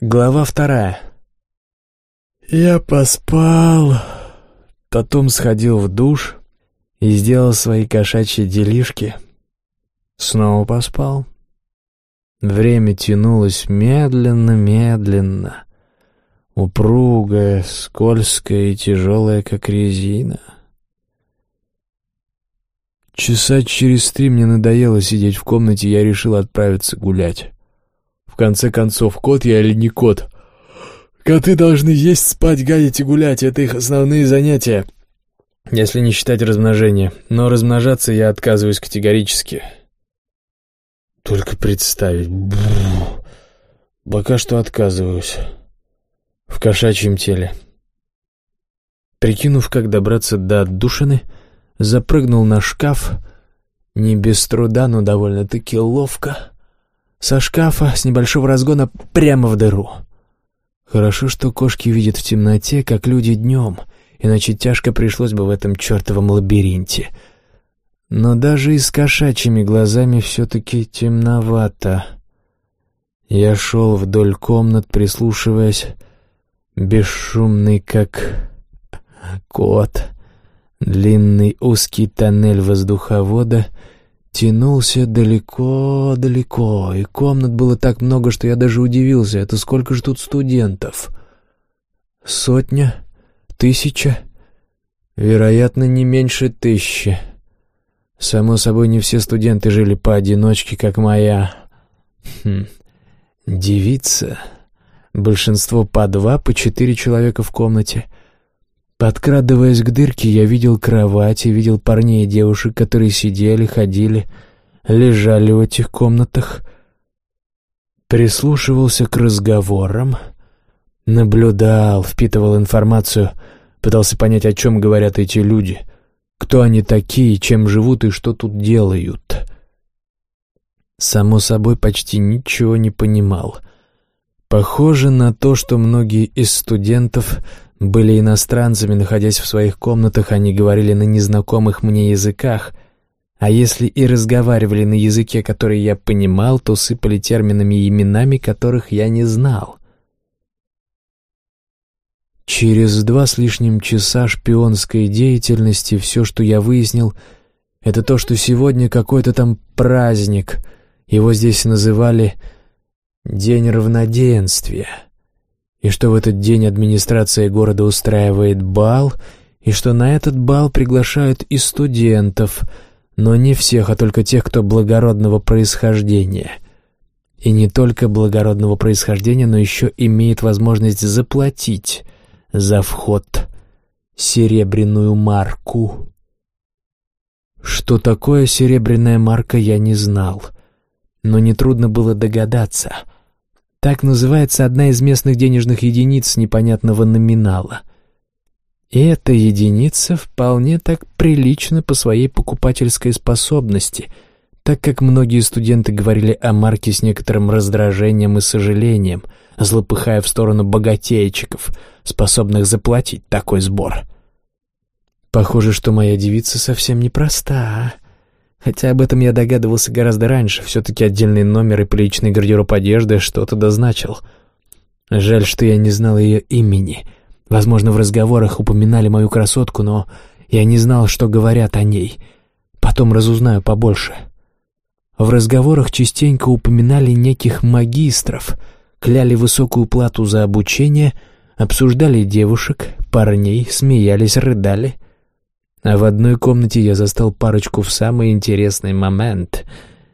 Глава вторая. Я поспал. Потом сходил в душ и сделал свои кошачьи делишки. Снова поспал. Время тянулось медленно-медленно, упругое, скользкое и тяжелое, как резина. Часа через три мне надоело сидеть в комнате, я решил отправиться гулять конце концов, кот я или не кот? Коты должны есть, спать, гадить и гулять. Это их основные занятия, если не считать размножения. Но размножаться я отказываюсь категорически. Только представить. Бррр. Пока что отказываюсь. В кошачьем теле. Прикинув, как добраться до отдушины, запрыгнул на шкаф, не без труда, но довольно-таки ловко, со шкафа с небольшого разгона прямо в дыру. Хорошо, что кошки видят в темноте, как люди днем, иначе тяжко пришлось бы в этом чертовом лабиринте. Но даже и с кошачьими глазами все-таки темновато. Я шел вдоль комнат, прислушиваясь, бесшумный, как кот. Длинный узкий тоннель воздуховода — тянулся далеко-далеко, и комнат было так много, что я даже удивился. Это сколько же тут студентов? Сотня? Тысяча? Вероятно, не меньше тысячи. Само собой, не все студенты жили поодиночке, как моя. Хм. Девица. Большинство по два, по четыре человека в комнате — Подкрадываясь к дырке, я видел кровати, видел парней и девушек, которые сидели, ходили, лежали в этих комнатах. Прислушивался к разговорам, наблюдал, впитывал информацию, пытался понять, о чем говорят эти люди, кто они такие, чем живут и что тут делают. Само собой, почти ничего не понимал. Похоже на то, что многие из студентов были иностранцами, находясь в своих комнатах, они говорили на незнакомых мне языках, а если и разговаривали на языке, который я понимал, то сыпали терминами и именами, которых я не знал. Через два с лишним часа шпионской деятельности все, что я выяснил, это то, что сегодня какой-то там праздник, его здесь называли «День равноденствия» и что в этот день администрация города устраивает бал, и что на этот бал приглашают и студентов, но не всех, а только тех, кто благородного происхождения. И не только благородного происхождения, но еще имеет возможность заплатить за вход серебряную марку. Что такое серебряная марка, я не знал, но нетрудно было догадаться — так называется одна из местных денежных единиц непонятного номинала. И эта единица вполне так прилична по своей покупательской способности, так как многие студенты говорили о марке с некоторым раздражением и сожалением, злопыхая в сторону богатейчиков, способных заплатить такой сбор. Похоже, что моя девица совсем непроста, а? Хотя об этом я догадывался гораздо раньше, все-таки отдельный номер и приличный гардероб одежды что-то дозначил. Жаль, что я не знал ее имени. Возможно, в разговорах упоминали мою красотку, но я не знал, что говорят о ней. Потом разузнаю побольше. В разговорах частенько упоминали неких магистров, кляли высокую плату за обучение, обсуждали девушек, парней, смеялись, рыдали — а в одной комнате я застал парочку в самый интересный момент.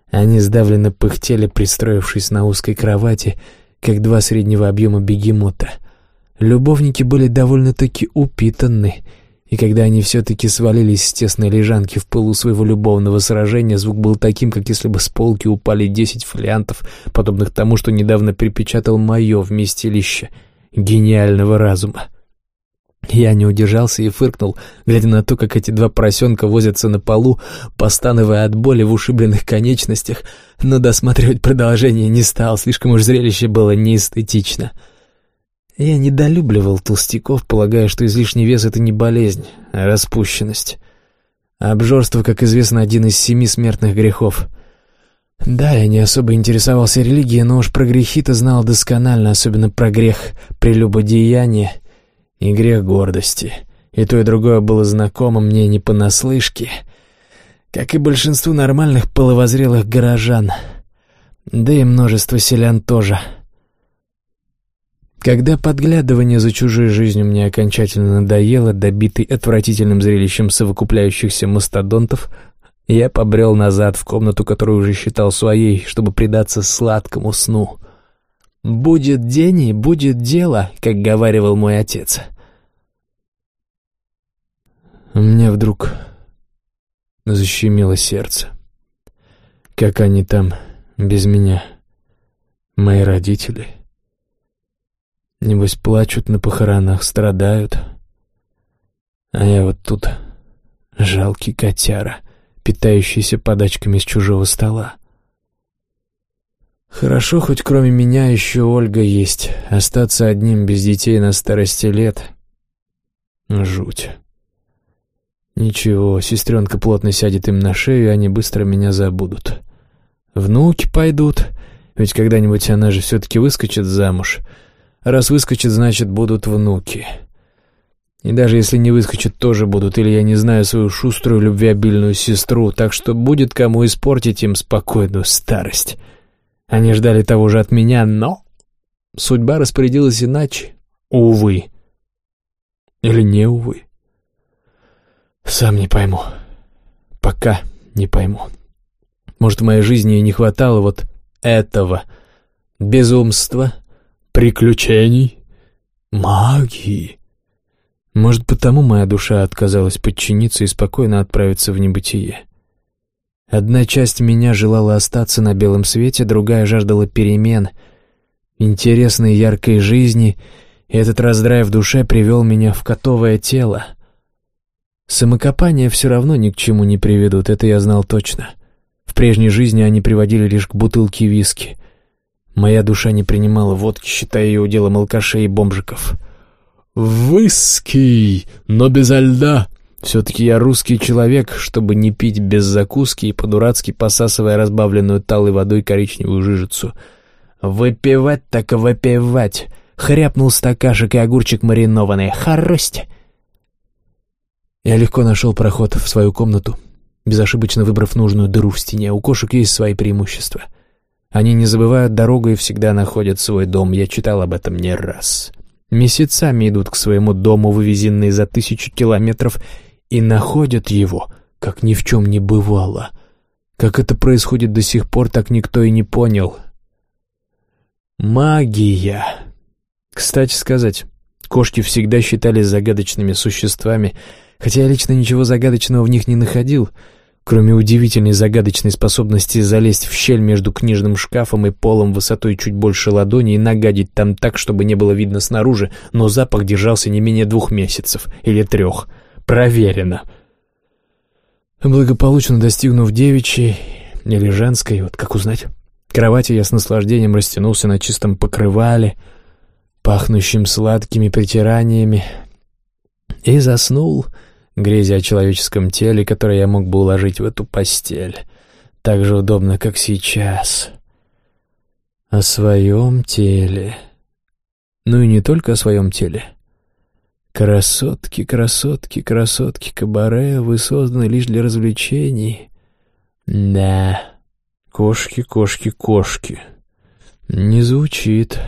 Они сдавленно пыхтели, пристроившись на узкой кровати, как два среднего объема бегемота. Любовники были довольно-таки упитанны, и когда они все-таки свалились с тесной лежанки в пылу своего любовного сражения, звук был таким, как если бы с полки упали десять фолиантов, подобных тому, что недавно припечатал мое вместилище гениального разума. Я не удержался и фыркнул, глядя на то, как эти два поросенка возятся на полу, постановая от боли в ушибленных конечностях, но досматривать продолжение не стал, слишком уж зрелище было неэстетично. Я недолюбливал толстяков, полагая, что излишний вес — это не болезнь, а распущенность. Обжорство, как известно, один из семи смертных грехов. Да, я не особо интересовался религией, но уж про грехи-то знал досконально, особенно про грех прелюбодеяния и грех гордости. И то, и другое было знакомо мне не понаслышке, как и большинству нормальных половозрелых горожан, да и множество селян тоже. Когда подглядывание за чужой жизнью мне окончательно надоело, добитый отвратительным зрелищем совокупляющихся мастодонтов, я побрел назад в комнату, которую уже считал своей, чтобы предаться сладкому сну. «Будет день и будет дело», как говаривал мой отец. Мне вдруг защемило сердце. Как они там без меня, мои родители? Небось, плачут на похоронах, страдают. А я вот тут жалкий котяра — питающийся подачками с чужого стола. Хорошо, хоть кроме меня еще Ольга есть. Остаться одним без детей на старости лет — жуть. Ничего, сестренка плотно сядет им на шею, и они быстро меня забудут. Внуки пойдут, ведь когда-нибудь она же все-таки выскочит замуж. Раз выскочит, значит, будут внуки. — и даже если не выскочат, тоже будут, или я не знаю свою шуструю любвеобильную сестру, так что будет кому испортить им спокойную старость. Они ждали того же от меня, но... Судьба распорядилась иначе. Увы. Или не увы. Сам не пойму. Пока не пойму. Может, в моей жизни не хватало вот этого. Безумства, приключений, магии. Может, потому моя душа отказалась подчиниться и спокойно отправиться в небытие. Одна часть меня желала остаться на белом свете, другая жаждала перемен, интересной яркой жизни, и этот раздрай в душе привел меня в котовое тело. Самокопания все равно ни к чему не приведут, это я знал точно. В прежней жизни они приводили лишь к бутылке виски. Моя душа не принимала водки, считая ее уделом алкашей и бомжиков. «Виски, но без льда!» Все-таки я русский человек, чтобы не пить без закуски и по-дурацки посасывая разбавленную талой водой коричневую жижицу. «Выпивать так выпивать!» — хряпнул стакашек и огурчик маринованный. «Хорость!» Я легко нашел проход в свою комнату, безошибочно выбрав нужную дыру в стене. У кошек есть свои преимущества. Они не забывают дорогу и всегда находят свой дом. Я читал об этом не раз. Месяцами идут к своему дому, вывезенные за тысячу километров, и находят его, как ни в чем не бывало. Как это происходит до сих пор, так никто и не понял. Магия. Кстати сказать, кошки всегда считались загадочными существами, хотя я лично ничего загадочного в них не находил — Кроме удивительной загадочной способности залезть в щель между книжным шкафом и полом высотой чуть больше ладони и нагадить там так, чтобы не было видно снаружи, но запах держался не менее двух месяцев или трех. Проверено. Благополучно достигнув девичьей или женской, вот как узнать? Кровати я с наслаждением растянулся на чистом покрывале, пахнущим сладкими притираниями, и заснул — грезя о человеческом теле, которое я мог бы уложить в эту постель. Так же удобно, как сейчас. О своем теле. Ну и не только о своем теле. Красотки, красотки, красотки, кабаре, вы созданы лишь для развлечений. Да, кошки, кошки, кошки. Не звучит.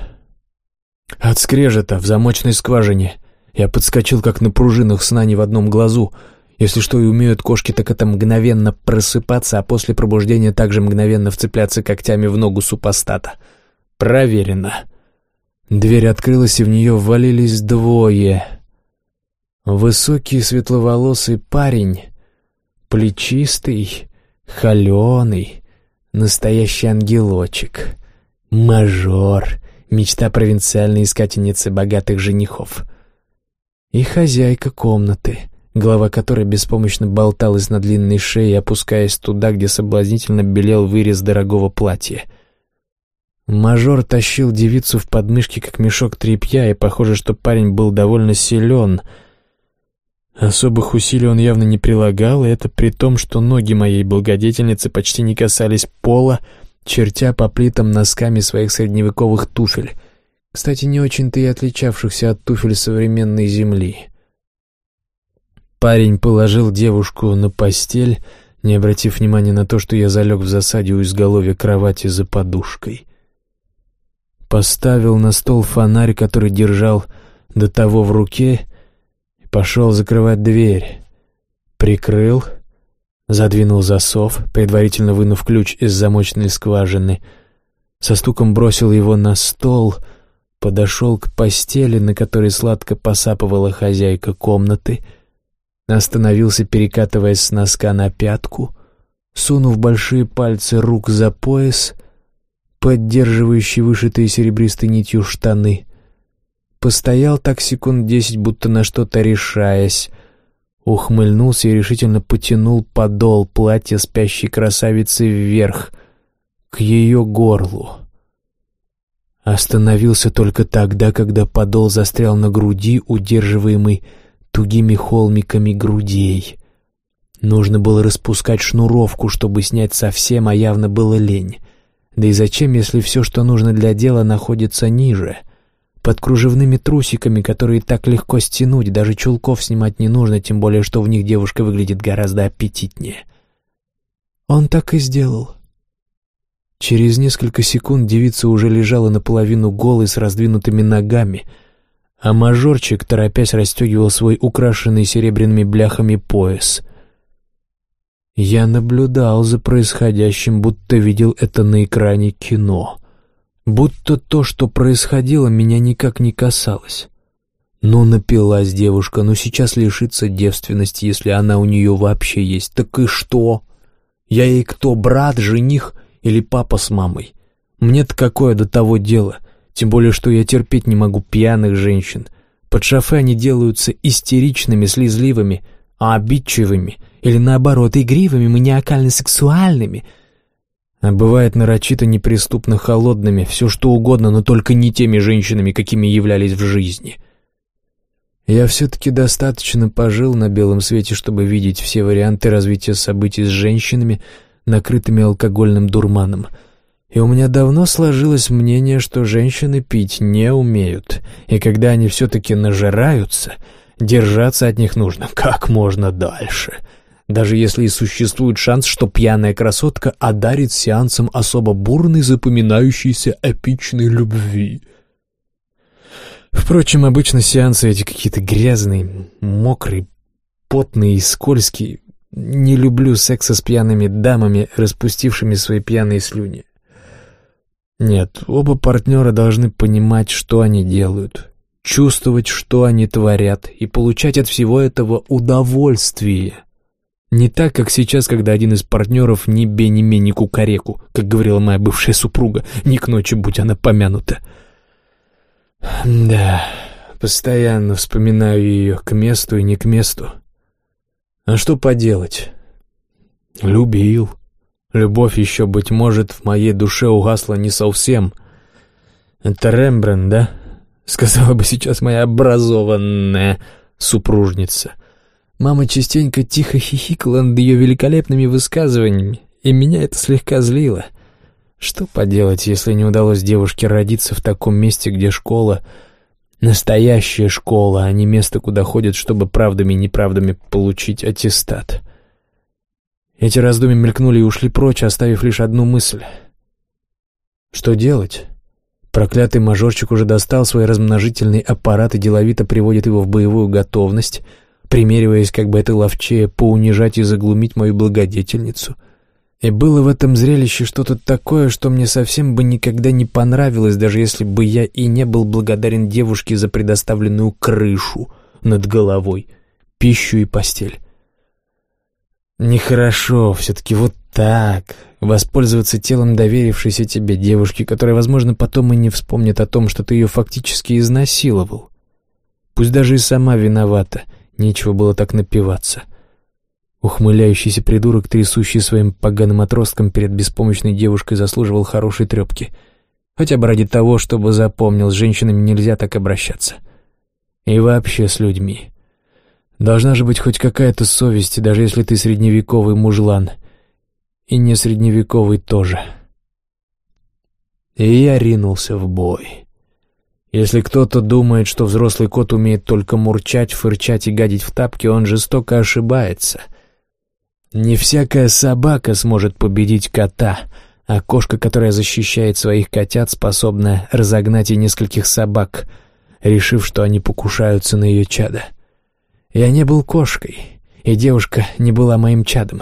От скрежета в замочной скважине — я подскочил, как на пружинах сна не в одном глазу. Если что и умеют кошки, так это мгновенно просыпаться, а после пробуждения также мгновенно вцепляться когтями в ногу супостата. Проверено. Дверь открылась, и в нее ввалились двое. Высокий светловолосый парень, плечистый, холеный, настоящий ангелочек, мажор, мечта провинциальной искательницы богатых женихов — и хозяйка комнаты, голова которой беспомощно болталась на длинной шее, опускаясь туда, где соблазнительно белел вырез дорогого платья. Мажор тащил девицу в подмышке, как мешок тряпья, и похоже, что парень был довольно силен. Особых усилий он явно не прилагал, и это при том, что ноги моей благодетельницы почти не касались пола, чертя по плитам носками своих средневековых туфель, кстати, не очень-то и отличавшихся от туфель современной земли. Парень положил девушку на постель, не обратив внимания на то, что я залег в засаде у изголовья кровати за подушкой. Поставил на стол фонарь, который держал до того в руке, и пошел закрывать дверь. Прикрыл, задвинул засов, предварительно вынув ключ из замочной скважины, со стуком бросил его на стол, подошел к постели, на которой сладко посапывала хозяйка комнаты, остановился, перекатываясь с носка на пятку, сунув большие пальцы рук за пояс, поддерживающий вышитые серебристой нитью штаны, постоял так секунд десять, будто на что-то решаясь, ухмыльнулся и решительно потянул подол платья спящей красавицы вверх, к ее горлу. Остановился только тогда, когда подол застрял на груди, удерживаемый тугими холмиками грудей. Нужно было распускать шнуровку, чтобы снять совсем, а явно было лень. Да и зачем, если все, что нужно для дела, находится ниже? Под кружевными трусиками, которые так легко стянуть, даже чулков снимать не нужно, тем более, что в них девушка выглядит гораздо аппетитнее. Он так и сделал. Через несколько секунд девица уже лежала наполовину голой с раздвинутыми ногами, а мажорчик, торопясь, расстегивал свой украшенный серебряными бляхами пояс — я наблюдал за происходящим, будто видел это на экране кино. Будто то, что происходило, меня никак не касалось. Ну, напилась девушка, но сейчас лишится девственности, если она у нее вообще есть. Так и что? Я ей кто, брат, жених или папа с мамой? Мне-то какое до того дело? Тем более, что я терпеть не могу пьяных женщин. Под шофе они делаются истеричными, слезливыми, а обидчивыми — или наоборот, игривыми, маниакально-сексуальными. А бывает нарочито неприступно холодными, все что угодно, но только не теми женщинами, какими являлись в жизни. Я все-таки достаточно пожил на белом свете, чтобы видеть все варианты развития событий с женщинами, накрытыми алкогольным дурманом. И у меня давно сложилось мнение, что женщины пить не умеют, и когда они все-таки нажираются, держаться от них нужно как можно дальше — даже если и существует шанс, что пьяная красотка одарит сеансом особо бурной, запоминающейся эпичной любви. Впрочем, обычно сеансы эти какие-то грязные, мокрые, потные и скользкие. Не люблю секса с пьяными дамами, распустившими свои пьяные слюни. Нет, оба партнера должны понимать, что они делают, чувствовать, что они творят, и получать от всего этого удовольствие. Не так, как сейчас, когда один из партнеров ни бе, ни ме, ни кукареку, как говорила моя бывшая супруга, ни к ночи, будь она помянута. Да, постоянно вспоминаю ее к месту и не к месту. А что поделать? Любил. Любовь еще, быть может, в моей душе угасла не совсем. Это Рембрандт, да? Сказала бы сейчас моя образованная супружница — Мама частенько тихо хихикала над ее великолепными высказываниями, и меня это слегка злило. Что поделать, если не удалось девушке родиться в таком месте, где школа — настоящая школа, а не место, куда ходят, чтобы правдами и неправдами получить аттестат. Эти раздумья мелькнули и ушли прочь, оставив лишь одну мысль. Что делать? Проклятый мажорчик уже достал свой размножительный аппарат и деловито приводит его в боевую готовность — примериваясь, как бы это ловчее поунижать и заглумить мою благодетельницу. И было в этом зрелище что-то такое, что мне совсем бы никогда не понравилось, даже если бы я и не был благодарен девушке за предоставленную крышу над головой, пищу и постель. Нехорошо все-таки вот так воспользоваться телом доверившейся тебе девушки, которая, возможно, потом и не вспомнит о том, что ты ее фактически изнасиловал. Пусть даже и сама виновата — Нечего было так напиваться. Ухмыляющийся придурок, трясущий своим поганым отростком перед беспомощной девушкой, заслуживал хорошей трепки. Хотя бы ради того, чтобы запомнил, с женщинами нельзя так обращаться. И вообще с людьми. Должна же быть хоть какая-то совесть, даже если ты средневековый мужлан. И не средневековый тоже. И я ринулся в бой. Если кто-то думает, что взрослый кот умеет только мурчать, фырчать и гадить в тапки, он жестоко ошибается. Не всякая собака сможет победить кота, а кошка, которая защищает своих котят, способна разогнать и нескольких собак, решив, что они покушаются на ее чадо. Я не был кошкой, и девушка не была моим чадом.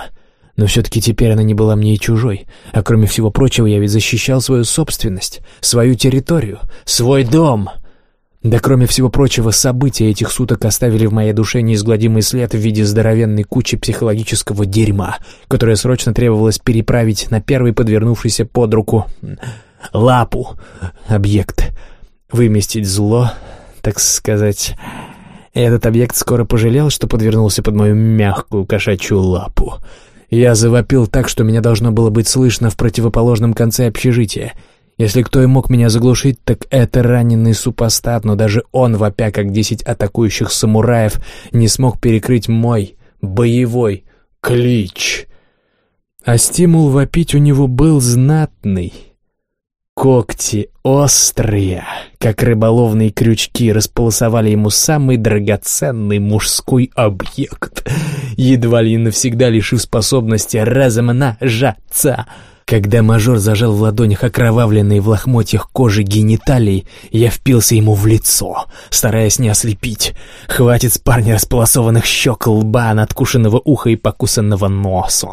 Но все-таки теперь она не была мне и чужой. А кроме всего прочего, я ведь защищал свою собственность, свою территорию, свой дом. Да кроме всего прочего, события этих суток оставили в моей душе неизгладимый след в виде здоровенной кучи психологического дерьма, которое срочно требовалось переправить на первый подвернувшийся под руку лапу объект. Выместить зло, так сказать... Этот объект скоро пожалел, что подвернулся под мою мягкую кошачью лапу. Я завопил так, что меня должно было быть слышно в противоположном конце общежития. Если кто и мог меня заглушить, так это раненый супостат, но даже он, вопя как десять атакующих самураев, не смог перекрыть мой боевой клич. А стимул вопить у него был знатный — Когти острые, как рыболовные крючки, располосовали ему самый драгоценный мужской объект, едва ли навсегда лишив способности размножаться. Когда мажор зажал в ладонях окровавленные в лохмотьях кожи гениталий, я впился ему в лицо, стараясь не ослепить. Хватит с парня располосованных щек, лба, надкушенного уха и покусанного носа.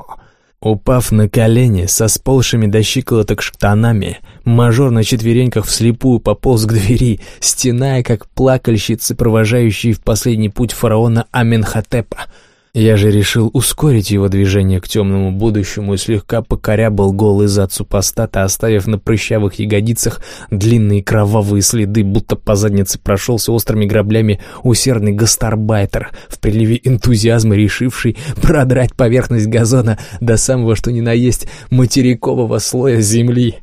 Упав на колени со сползшими до щиколоток штанами, мажор на четвереньках вслепую пополз к двери, стеная, как плакальщицы, провожающие в последний путь фараона Аменхотепа — я же решил ускорить его движение к темному будущему и слегка покорябал голый зад супостата, оставив на прыщавых ягодицах длинные кровавые следы, будто по заднице прошелся острыми граблями усердный гастарбайтер, в приливе энтузиазма решивший продрать поверхность газона до самого что ни на есть материкового слоя земли.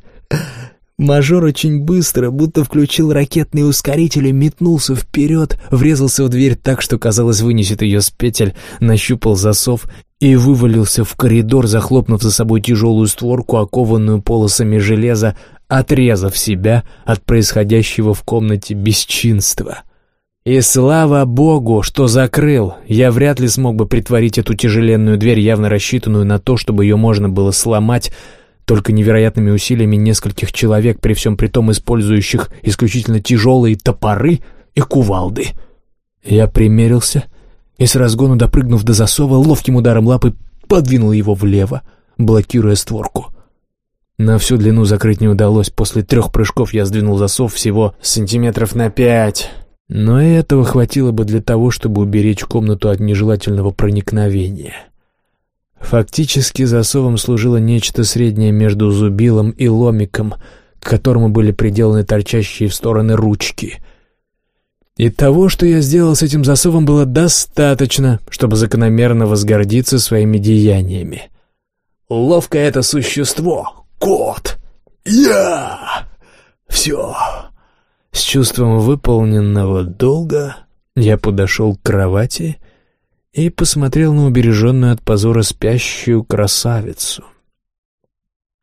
Мажор очень быстро, будто включил ракетный ускоритель и метнулся вперед, врезался в дверь так, что, казалось, вынесет ее с петель, нащупал засов и вывалился в коридор, захлопнув за собой тяжелую створку, окованную полосами железа, отрезав себя от происходящего в комнате бесчинства. И слава богу, что закрыл. Я вряд ли смог бы притворить эту тяжеленную дверь, явно рассчитанную на то, чтобы ее можно было сломать, только невероятными усилиями нескольких человек, при всем при том использующих исключительно тяжелые топоры и кувалды. Я примерился и с разгону допрыгнув до засова, ловким ударом лапы подвинул его влево, блокируя створку. На всю длину закрыть не удалось, после трех прыжков я сдвинул засов всего сантиметров на пять. Но этого хватило бы для того, чтобы уберечь комнату от нежелательного проникновения. Фактически засовом служило нечто среднее между зубилом и ломиком, к которому были приделаны торчащие в стороны ручки. И того, что я сделал с этим засовом, было достаточно, чтобы закономерно возгордиться своими деяниями. Ловкое это существо, кот, я! Все. С чувством выполненного долга я подошел к кровати и посмотрел на убереженную от позора спящую красавицу.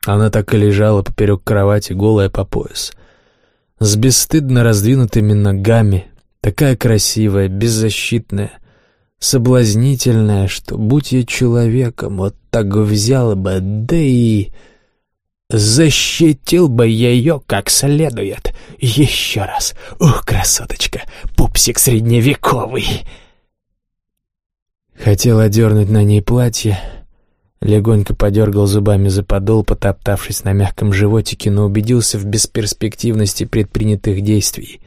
Она так и лежала поперек кровати, голая по пояс, с бесстыдно раздвинутыми ногами, такая красивая, беззащитная, соблазнительная, что, будь я человеком, вот так взял бы, да и... Защитил бы ее как следует. Еще раз. Ух, красоточка, пупсик средневековый. Хотел одернуть на ней платье, легонько подергал зубами за подол, потоптавшись на мягком животике, но убедился в бесперспективности предпринятых действий.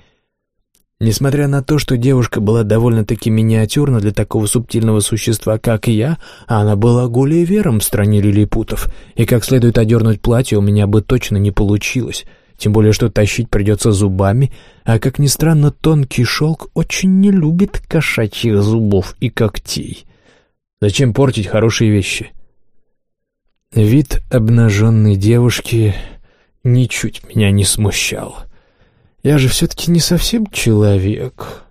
Несмотря на то, что девушка была довольно-таки миниатюрна для такого субтильного существа, как я, она была гулливером в стране лилипутов, и как следует одернуть платье у меня бы точно не получилось — тем более, что тащить придется зубами, а, как ни странно, тонкий шелк очень не любит кошачьих зубов и когтей. Зачем портить хорошие вещи? Вид обнаженной девушки ничуть меня не смущал. Я же все-таки не совсем человек.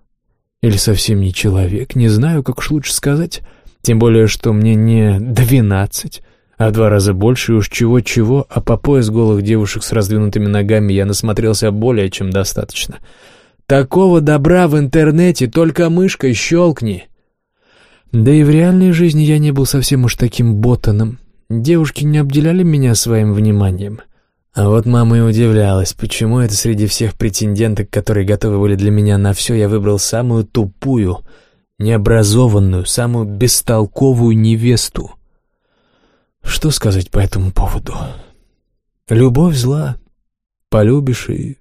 Или совсем не человек, не знаю, как уж лучше сказать. Тем более, что мне не двенадцать, а два раза больше, уж чего-чего, а по пояс голых девушек с раздвинутыми ногами я насмотрелся более чем достаточно. Такого добра в интернете только мышкой щелкни. Да и в реальной жизни я не был совсем уж таким ботаном. Девушки не обделяли меня своим вниманием. А вот мама и удивлялась, почему это среди всех претенденток, которые готовы были для меня на все, я выбрал самую тупую, необразованную, самую бестолковую невесту. Что сказать по этому поводу? Любовь зла. Полюбишь и...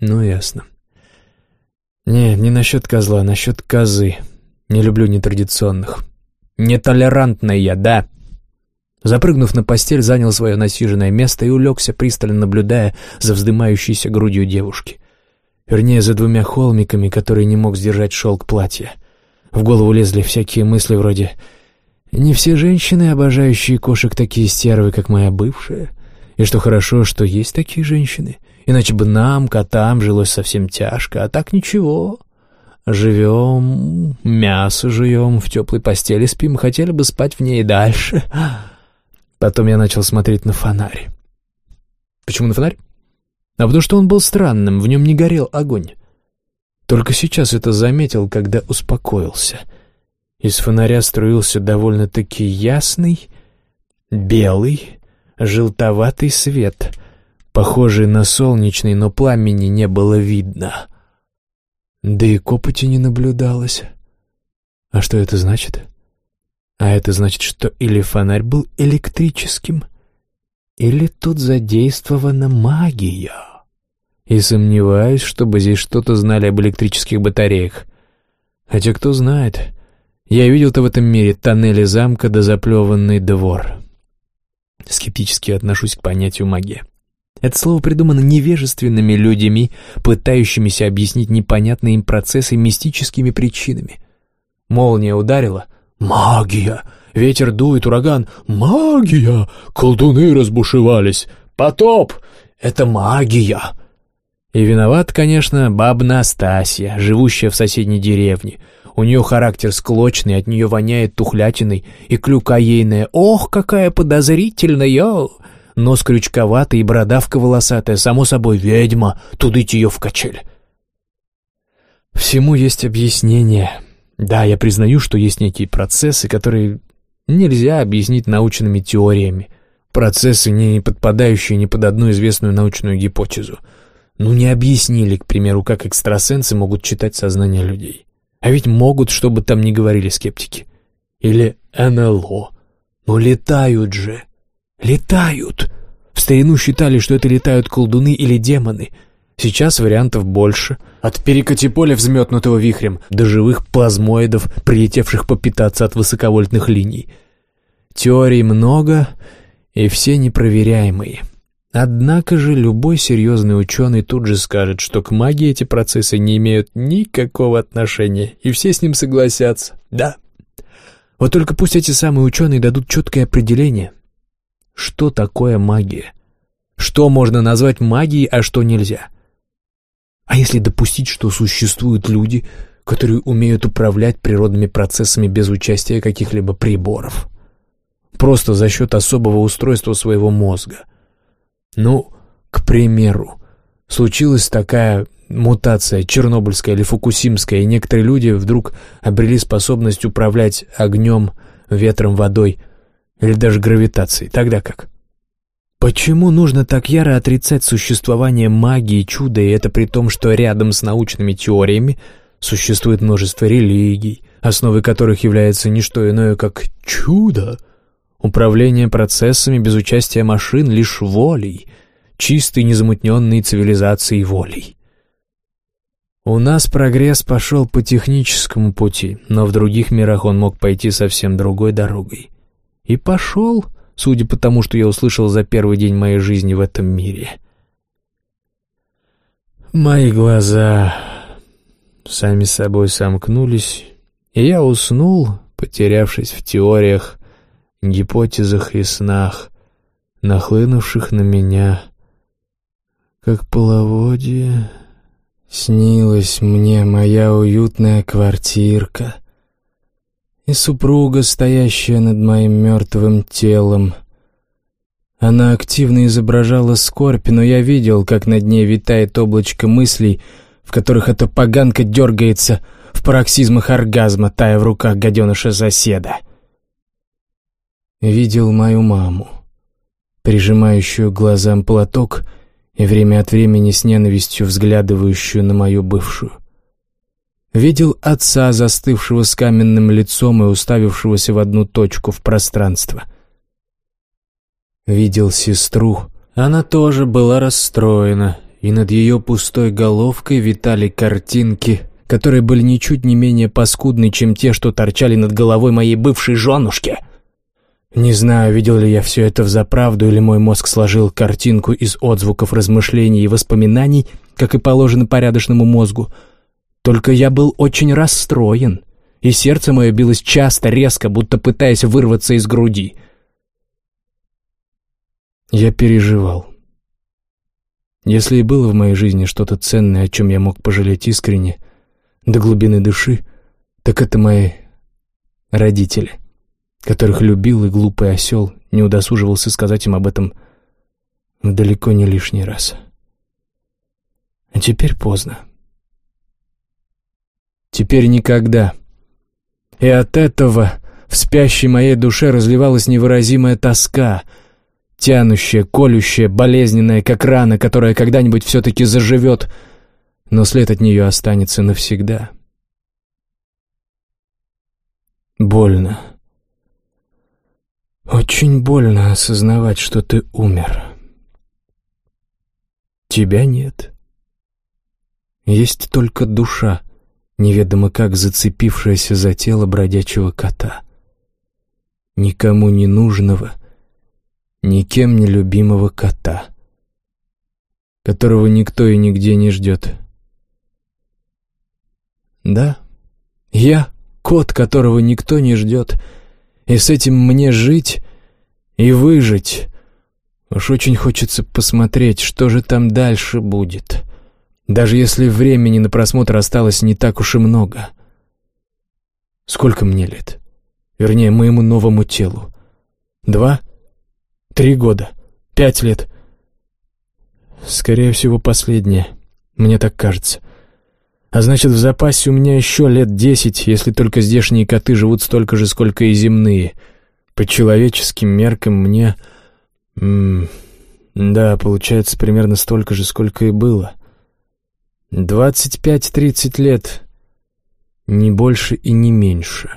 Ну, ясно. Не, не насчет козла, а насчет козы. Не люблю нетрадиционных. Нетолерантная я, да. Запрыгнув на постель, занял свое насиженное место и улегся, пристально наблюдая за вздымающейся грудью девушки. Вернее, за двумя холмиками, которые не мог сдержать шелк платья. В голову лезли всякие мысли вроде «Не все женщины, обожающие кошек, такие стервы, как моя бывшая. И что хорошо, что есть такие женщины. Иначе бы нам, котам, жилось совсем тяжко, а так ничего». Живем, мясо жуем, в теплой постели спим, хотели бы спать в ней дальше. Потом я начал смотреть на фонарь. Почему на фонарь? А потому что он был странным, в нем не горел огонь. Только сейчас это заметил, когда успокоился. Из фонаря струился довольно-таки ясный, белый, желтоватый свет, похожий на солнечный, но пламени не было видно. Да и копоти не наблюдалось. А что это значит? А это значит, что или фонарь был электрическим, или тут задействована магия. И сомневаюсь, чтобы здесь что-то знали об электрических батареях. Хотя кто знает, я видел-то в этом мире тоннели замка да заплеванный двор. Скептически отношусь к понятию магия. Это слово придумано невежественными людьми, пытающимися объяснить непонятные им процессы мистическими причинами. Молния ударила, Магия! Ветер дует, ураган. Магия! Колдуны разбушевались. Потоп! Это магия! И виноват, конечно, баб Настасья, живущая в соседней деревне. У нее характер склочный, от нее воняет тухлятиной, и клюка ейная. Ох, какая подозрительная! Нос крючковатый и бородавка волосатая, само собой, ведьма, тудыть ее в качель. Всему есть объяснение. Да, я признаю, что есть некие процессы, которые нельзя объяснить научными теориями. Процессы, не подпадающие ни под одну известную научную гипотезу. Ну, не объяснили, к примеру, как экстрасенсы могут читать сознание людей. А ведь могут, что бы там ни говорили скептики. Или НЛО. Но летают же. Летают. В старину считали, что это летают колдуны или демоны — Сейчас вариантов больше. От перекати поля, взметнутого вихрем, до живых плазмоидов, прилетевших попитаться от высоковольтных линий. Теорий много, и все непроверяемые. Однако же любой серьезный ученый тут же скажет, что к магии эти процессы не имеют никакого отношения, и все с ним согласятся. Да. Вот только пусть эти самые ученые дадут четкое определение. Что такое магия? Что можно назвать магией, а что нельзя? А если допустить, что существуют люди, которые умеют управлять природными процессами без участия каких-либо приборов? Просто за счет особого устройства своего мозга. Ну, к примеру, случилась такая мутация, чернобыльская или фукусимская, и некоторые люди вдруг обрели способность управлять огнем, ветром, водой или даже гравитацией. Тогда как? Почему нужно так яро отрицать существование магии, чуда, и это при том, что рядом с научными теориями существует множество религий, основой которых является не что иное, как чудо, управление процессами без участия машин лишь волей, чистой незамутненной цивилизацией волей. У нас прогресс пошел по техническому пути, но в других мирах он мог пойти совсем другой дорогой. И пошел — судя по тому, что я услышал за первый день моей жизни в этом мире. Мои глаза сами собой сомкнулись, и я уснул, потерявшись в теориях, гипотезах и снах, нахлынувших на меня, как половодье Снилась мне моя уютная квартирка и супруга, стоящая над моим мертвым телом. Она активно изображала скорбь, но я видел, как над ней витает облачко мыслей, в которых эта поганка дергается в пароксизмах оргазма, тая в руках гаденыша соседа. Видел мою маму, прижимающую глазам платок и время от времени с ненавистью взглядывающую на мою бывшую. Видел отца, застывшего с каменным лицом и уставившегося в одну точку в пространство. Видел сестру. Она тоже была расстроена, и над ее пустой головкой витали картинки, которые были ничуть не менее паскудны, чем те, что торчали над головой моей бывшей женушки. Не знаю, видел ли я все это взаправду, или мой мозг сложил картинку из отзвуков размышлений и воспоминаний, как и положено порядочному мозгу — только я был очень расстроен, и сердце мое билось часто, резко, будто пытаясь вырваться из груди. Я переживал. Если и было в моей жизни что-то ценное, о чем я мог пожалеть искренне, до глубины души, так это мои родители, которых любил и глупый осел не удосуживался сказать им об этом далеко не лишний раз. А теперь поздно. Теперь никогда. И от этого в спящей моей душе разливалась невыразимая тоска, тянущая, колющая, болезненная, как рана, которая когда-нибудь все-таки заживет, но след от нее останется навсегда. Больно. Очень больно осознавать, что ты умер. Тебя нет. Есть только душа — неведомо как зацепившаяся за тело бродячего кота. Никому не нужного, никем не любимого кота, которого никто и нигде не ждет. Да, я кот, которого никто не ждет, и с этим мне жить и выжить. Уж очень хочется посмотреть, что же там дальше будет. Даже если времени на просмотр осталось не так уж и много. Сколько мне лет? Вернее, моему новому телу. Два? Три года? Пять лет? Скорее всего, последнее. Мне так кажется. А значит, в запасе у меня еще лет десять, если только здешние коты живут столько же, сколько и земные. По человеческим меркам мне... М -м да, получается примерно столько же, сколько и было. Двадцать пять-тридцать лет, не больше и не меньше.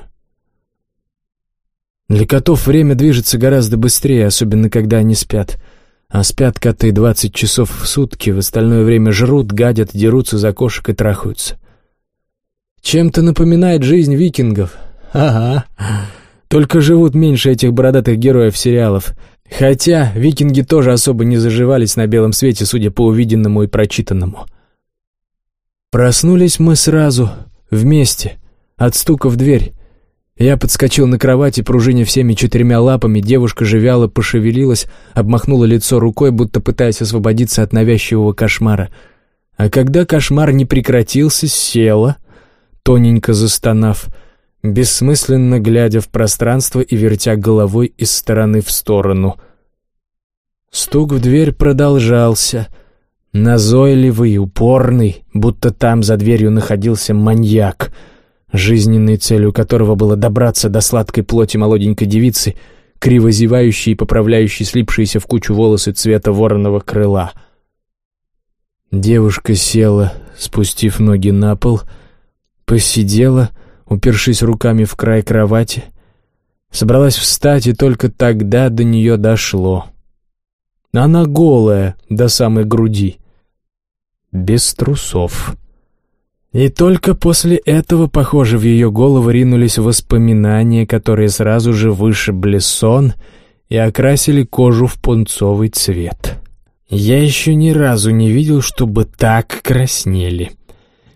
Для котов время движется гораздо быстрее, особенно когда они спят. А спят коты двадцать часов в сутки, в остальное время жрут, гадят, дерутся за кошек и трахаются. Чем-то напоминает жизнь викингов. Ага. Только живут меньше этих бородатых героев сериалов. Хотя викинги тоже особо не заживались на белом свете, судя по увиденному и прочитанному. Проснулись мы сразу, вместе, от стука в дверь. Я подскочил на кровати, пружиня всеми четырьмя лапами, девушка же пошевелилась, обмахнула лицо рукой, будто пытаясь освободиться от навязчивого кошмара. А когда кошмар не прекратился, села, тоненько застонав, бессмысленно глядя в пространство и вертя головой из стороны в сторону. Стук в дверь продолжался — Назойливый, упорный, будто там за дверью находился маньяк, жизненной целью которого было добраться до сладкой плоти молоденькой девицы, криво зевающей и поправляющей слипшиеся в кучу волосы цвета вороного крыла. Девушка села, спустив ноги на пол, посидела, упершись руками в край кровати, собралась встать, и только тогда до нее дошло. Она голая до самой груди — без трусов. И только после этого, похоже, в ее голову ринулись воспоминания, которые сразу же вышибли сон и окрасили кожу в пунцовый цвет. Я еще ни разу не видел, чтобы так краснели.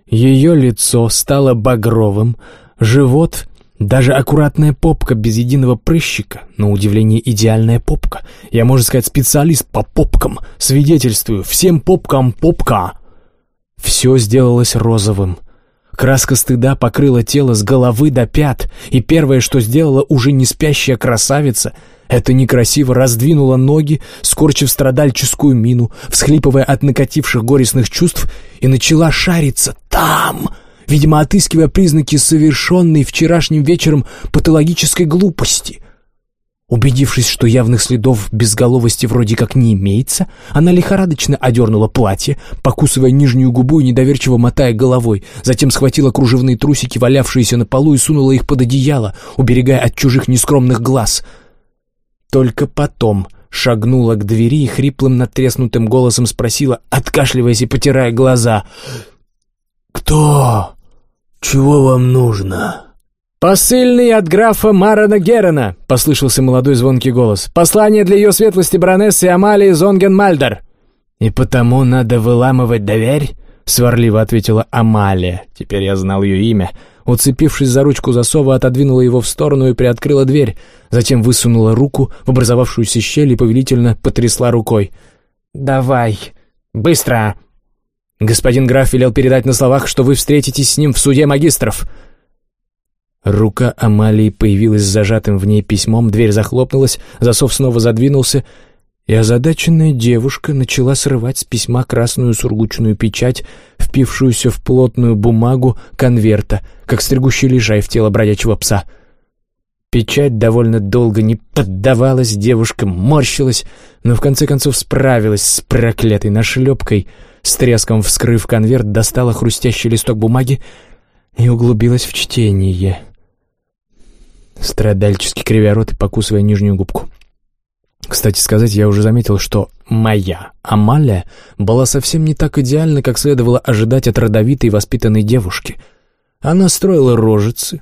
Ее лицо стало багровым, живот даже аккуратная попка без единого прыщика, на удивление идеальная попка. Я, можно сказать, специалист по попкам. Свидетельствую, всем попкам попка. Все сделалось розовым. Краска стыда покрыла тело с головы до пят, и первое, что сделала уже не спящая красавица, это некрасиво раздвинула ноги, скорчив страдальческую мину, всхлипывая от накативших горестных чувств, и начала шариться там, видимо, отыскивая признаки совершенной вчерашним вечером патологической глупости — Убедившись, что явных следов безголовости вроде как не имеется, она лихорадочно одернула платье, покусывая нижнюю губу и недоверчиво мотая головой, затем схватила кружевные трусики, валявшиеся на полу, и сунула их под одеяло, уберегая от чужих нескромных глаз. Только потом шагнула к двери и хриплым натреснутым голосом спросила, откашливаясь и потирая глаза. «Кто? Чего вам нужно?» «Посыльный от графа Марана Герена!» — послышался молодой звонкий голос. «Послание для ее светлости баронессы Амалии Зонген-Мальдер!» «И потому надо выламывать дверь?» — сварливо ответила Амалия. Теперь я знал ее имя. Уцепившись за ручку засова, отодвинула его в сторону и приоткрыла дверь. Затем высунула руку в образовавшуюся щель и повелительно потрясла рукой. «Давай! Быстро!» «Господин граф велел передать на словах, что вы встретитесь с ним в суде магистров!» Рука Амалии появилась с зажатым в ней письмом, дверь захлопнулась, засов снова задвинулся, и озадаченная девушка начала срывать с письма красную сургучную печать, впившуюся в плотную бумагу конверта, как стригущий лежай в тело бродячего пса. Печать довольно долго не поддавалась, девушка морщилась, но в конце концов справилась с проклятой нашлепкой, с треском вскрыв конверт, достала хрустящий листок бумаги и углубилась в чтение страдальчески кривя рот и покусывая нижнюю губку. Кстати сказать, я уже заметил, что моя Амалия была совсем не так идеальна, как следовало ожидать от родовитой воспитанной девушки. Она строила рожицы,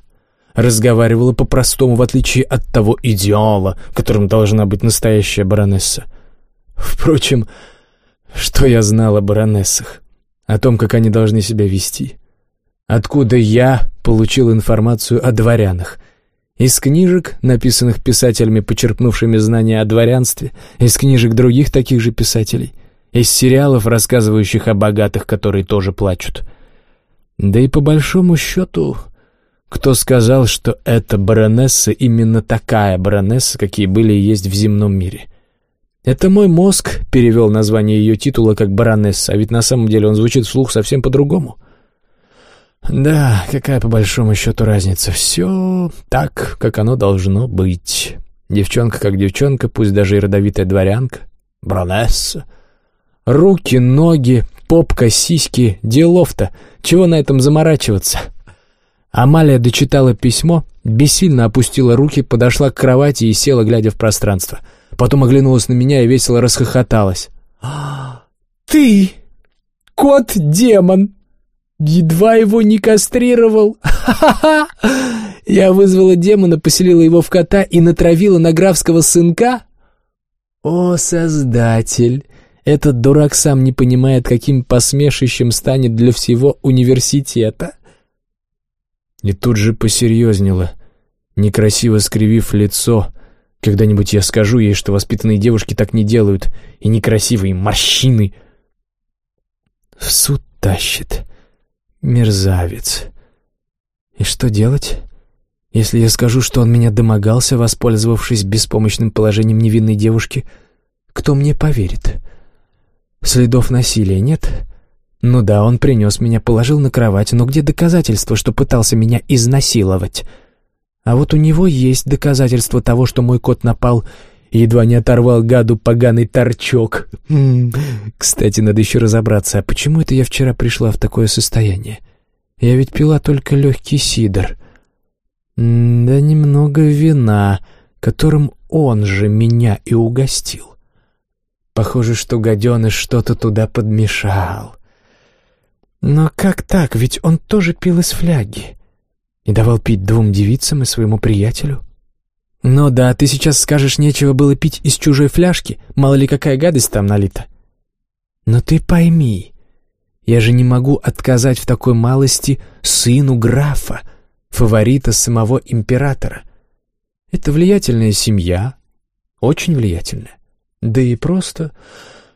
разговаривала по-простому, в отличие от того идеала, которым должна быть настоящая баронесса. Впрочем, что я знал о баронессах? О том, как они должны себя вести? Откуда я получил информацию о дворянах? Из книжек, написанных писателями, почерпнувшими знания о дворянстве, из книжек других таких же писателей, из сериалов, рассказывающих о богатых, которые тоже плачут. Да и по большому счету, кто сказал, что эта баронесса именно такая баронесса, какие были и есть в земном мире? Это мой мозг перевел название ее титула как баронесса, а ведь на самом деле он звучит вслух совсем по-другому — да, какая по большому счету разница? Все так, как оно должно быть. Девчонка как девчонка, пусть даже и родовитая дворянка. Бронесса. Руки, ноги, попка, сиськи, делов-то. Чего на этом заморачиваться? Амалия дочитала письмо, бессильно опустила руки, подошла к кровати и села, глядя в пространство. Потом оглянулась на меня и весело расхохоталась. «Ты, кот-демон!» Едва его не кастрировал. Ха-ха-ха! Я вызвала демона, поселила его в кота и натравила на графского сынка? О, Создатель! Этот дурак сам не понимает, каким посмешищем станет для всего университета. И тут же посерьезнела, некрасиво скривив лицо. Когда-нибудь я скажу ей, что воспитанные девушки так не делают, и некрасивые морщины. В суд тащит. Мерзавец. И что делать? Если я скажу, что он меня домогался, воспользовавшись беспомощным положением невинной девушки, кто мне поверит? Следов насилия нет? Ну да, он принес меня, положил на кровать, но где доказательства, что пытался меня изнасиловать? А вот у него есть доказательства того, что мой кот напал и едва не оторвал гаду поганый торчок. Кстати, надо еще разобраться, а почему это я вчера пришла в такое состояние? Я ведь пила только легкий сидр. да немного вина, которым он же меня и угостил. Похоже, что гаденыш что-то туда подмешал. Но как так? Ведь он тоже пил из фляги. И давал пить двум девицам и своему приятелю. «Ну да, ты сейчас скажешь, нечего было пить из чужой фляжки, мало ли какая гадость там налита». «Но ты пойми, я же не могу отказать в такой малости сыну графа, фаворита самого императора. Это влиятельная семья, очень влиятельная. Да и просто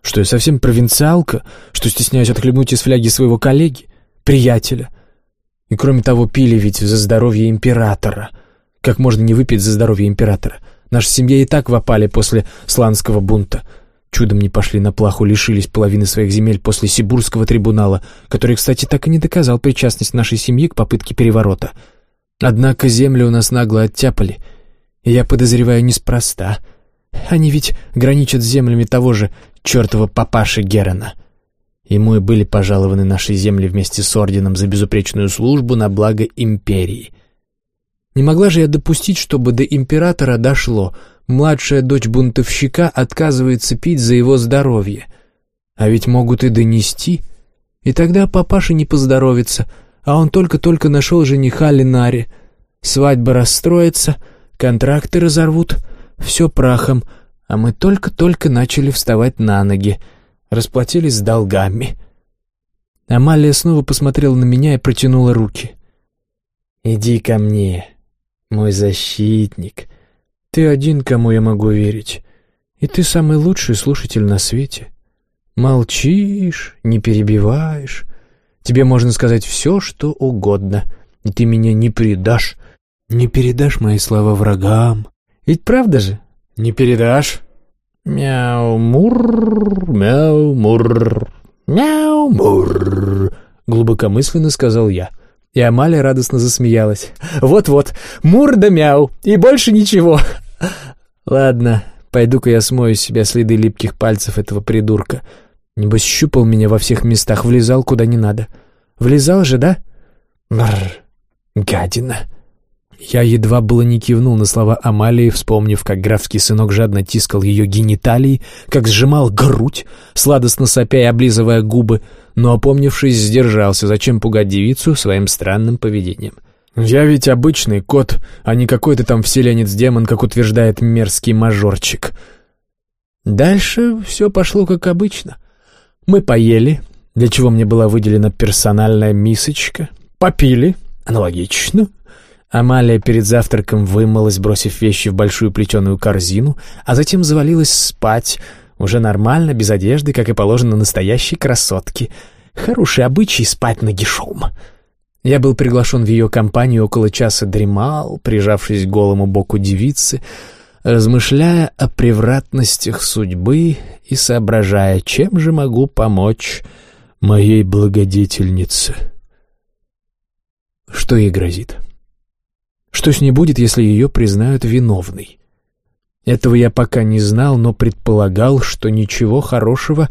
Что я совсем провинциалка, что стесняюсь отхлебнуть из фляги своего коллеги, приятеля. И кроме того, пили ведь за здоровье императора. Как можно не выпить за здоровье императора? Наша семья и так в после сланского бунта. Чудом не пошли на плаху, лишились половины своих земель после Сибурского трибунала, который, кстати, так и не доказал причастность нашей семьи к попытке переворота. Однако земли у нас нагло оттяпали, и я подозреваю неспроста. Они ведь граничат с землями того же чертова папаши Герона. Ему и были пожалованы наши земли вместе с орденом за безупречную службу на благо империи. Не могла же я допустить, чтобы до императора дошло. Младшая дочь бунтовщика отказывается пить за его здоровье. А ведь могут и донести. И тогда папаша не поздоровится, а он только-только нашел жениха Ленаре. Свадьба расстроится, контракты разорвут, все прахом, а мы только-только начали вставать на ноги, расплатились с долгами. Амалия снова посмотрела на меня и протянула руки. «Иди ко мне, мой защитник. Ты один, кому я могу верить, и ты самый лучший слушатель на свете. Молчишь, не перебиваешь, тебе можно сказать все, что угодно, и ты меня не предашь, не передашь мои слова врагам. Ведь правда же?» «Не передашь?» «Мяу-мур, мяу-мур, мяу-мур», — глубокомысленно сказал я. И Амалия радостно засмеялась. «Вот-вот, мур да мяу, и больше ничего». «Ладно, пойду-ка я смою с себя следы липких пальцев этого придурка. Небось, щупал меня во всех местах, влезал куда не надо. Влезал же, да? Бррр, гадина». Я едва было не кивнул на слова Амалии, вспомнив, как графский сынок жадно тискал ее гениталии, как сжимал грудь, сладостно сопя и облизывая губы, но, опомнившись, сдержался, зачем пугать девицу своим странным поведением. «Я ведь обычный кот, а не какой-то там вселенец-демон, как утверждает мерзкий мажорчик». Дальше все пошло как обычно. Мы поели, для чего мне была выделена персональная мисочка, попили, аналогично — Амалия перед завтраком вымылась, бросив вещи в большую плетеную корзину, а затем завалилась спать, уже нормально, без одежды, как и положено настоящей красотке. Хороший обычай спать нагишом. Я был приглашен в ее компанию, около часа дремал, прижавшись к голому боку девицы, размышляя о превратностях судьбы и соображая, чем же могу помочь моей благодетельнице. Что ей грозит? — что с ней будет, если ее признают виновной? Этого я пока не знал, но предполагал, что ничего хорошего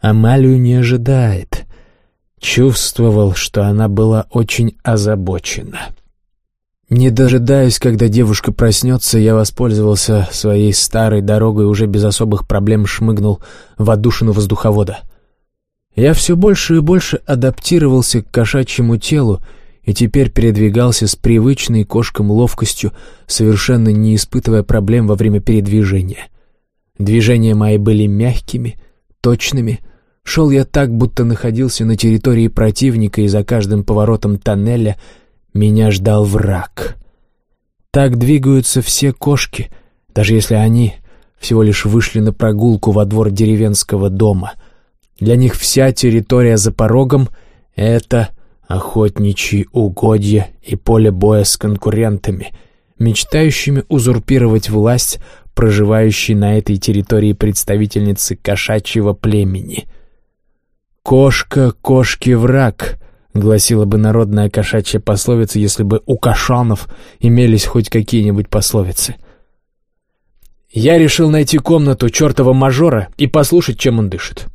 Амалию не ожидает. Чувствовал, что она была очень озабочена. Не дожидаясь, когда девушка проснется, я воспользовался своей старой дорогой и уже без особых проблем шмыгнул в отдушину воздуховода. Я все больше и больше адаптировался к кошачьему телу, и теперь передвигался с привычной кошкам ловкостью, совершенно не испытывая проблем во время передвижения. Движения мои были мягкими, точными. Шел я так, будто находился на территории противника, и за каждым поворотом тоннеля меня ждал враг. Так двигаются все кошки, даже если они всего лишь вышли на прогулку во двор деревенского дома. Для них вся территория за порогом — это охотничьи угодья и поле боя с конкурентами, мечтающими узурпировать власть проживающей на этой территории представительницы кошачьего племени. «Кошка кошки враг», — гласила бы народная кошачья пословица, если бы у кашанов имелись хоть какие-нибудь пословицы. Я решил найти комнату чертова мажора и послушать, чем он дышит.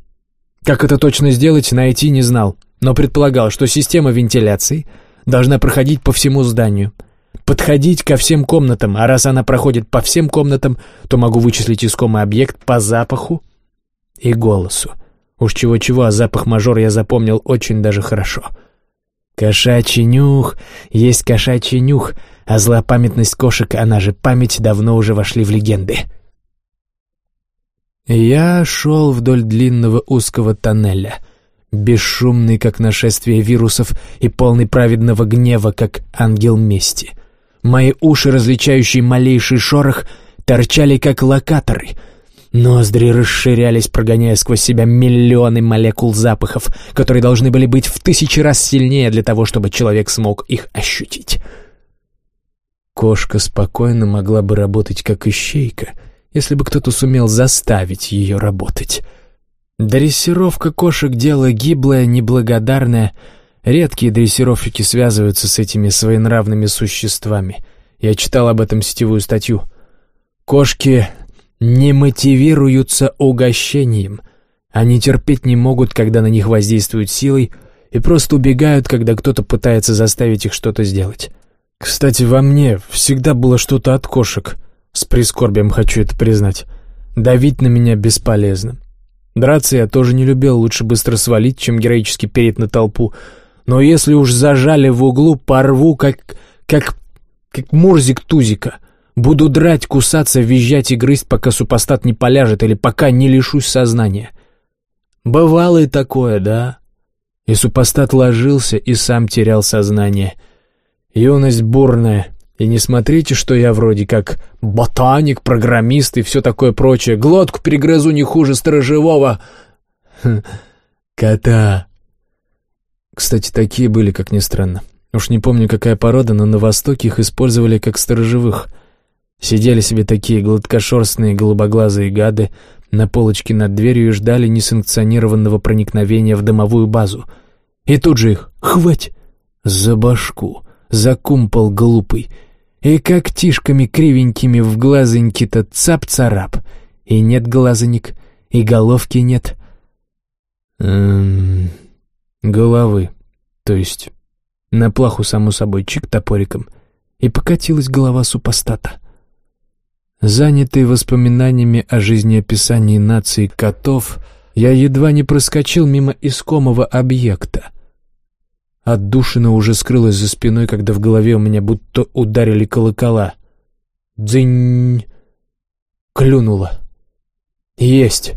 Как это точно сделать, найти не знал но предполагал, что система вентиляции должна проходить по всему зданию, подходить ко всем комнатам, а раз она проходит по всем комнатам, то могу вычислить искомый объект по запаху и голосу. Уж чего-чего, а запах мажор я запомнил очень даже хорошо. Кошачий нюх, есть кошачий нюх, а злопамятность кошек, она же память, давно уже вошли в легенды. Я шел вдоль длинного узкого тоннеля — бесшумный, как нашествие вирусов, и полный праведного гнева, как ангел мести. Мои уши, различающие малейший шорох, торчали, как локаторы. Ноздри расширялись, прогоняя сквозь себя миллионы молекул запахов, которые должны были быть в тысячи раз сильнее для того, чтобы человек смог их ощутить. Кошка спокойно могла бы работать как ищейка, если бы кто-то сумел заставить ее работать. Дрессировка кошек — дело гиблое, неблагодарное. Редкие дрессировщики связываются с этими своенравными существами. Я читал об этом сетевую статью. Кошки не мотивируются угощением. Они терпеть не могут, когда на них воздействуют силой, и просто убегают, когда кто-то пытается заставить их что-то сделать. Кстати, во мне всегда было что-то от кошек. С прискорбием хочу это признать. Давить на меня бесполезно. Драться я тоже не любил, лучше быстро свалить, чем героически переть на толпу. Но если уж зажали в углу, порву, как... как... как мурзик тузика. Буду драть, кусаться, визжать и грызть, пока супостат не поляжет или пока не лишусь сознания. Бывало и такое, да? И супостат ложился и сам терял сознание. Юность бурная, и не смотрите, что я вроде как ботаник, программист и все такое прочее. Глотку перегрызу не хуже сторожевого. Кота. Кстати, такие были, как ни странно. Уж не помню, какая порода, но на Востоке их использовали как сторожевых. Сидели себе такие гладкошерстные голубоглазые гады на полочке над дверью и ждали несанкционированного проникновения в домовую базу. И тут же их «хвать!» за башку, за кумпол глупый — и когтишками кривенькими в глазоньки-то цап-царап. И нет глазонек, и головки нет. Эм, головы, то есть на плаху, само собой, чик топориком, и покатилась голова супостата. Занятый воспоминаниями о жизнеописании нации котов, я едва не проскочил мимо искомого объекта — Отдушина уже скрылась за спиной, когда в голове у меня будто ударили колокола. Дзынь! Клюнуло. Есть!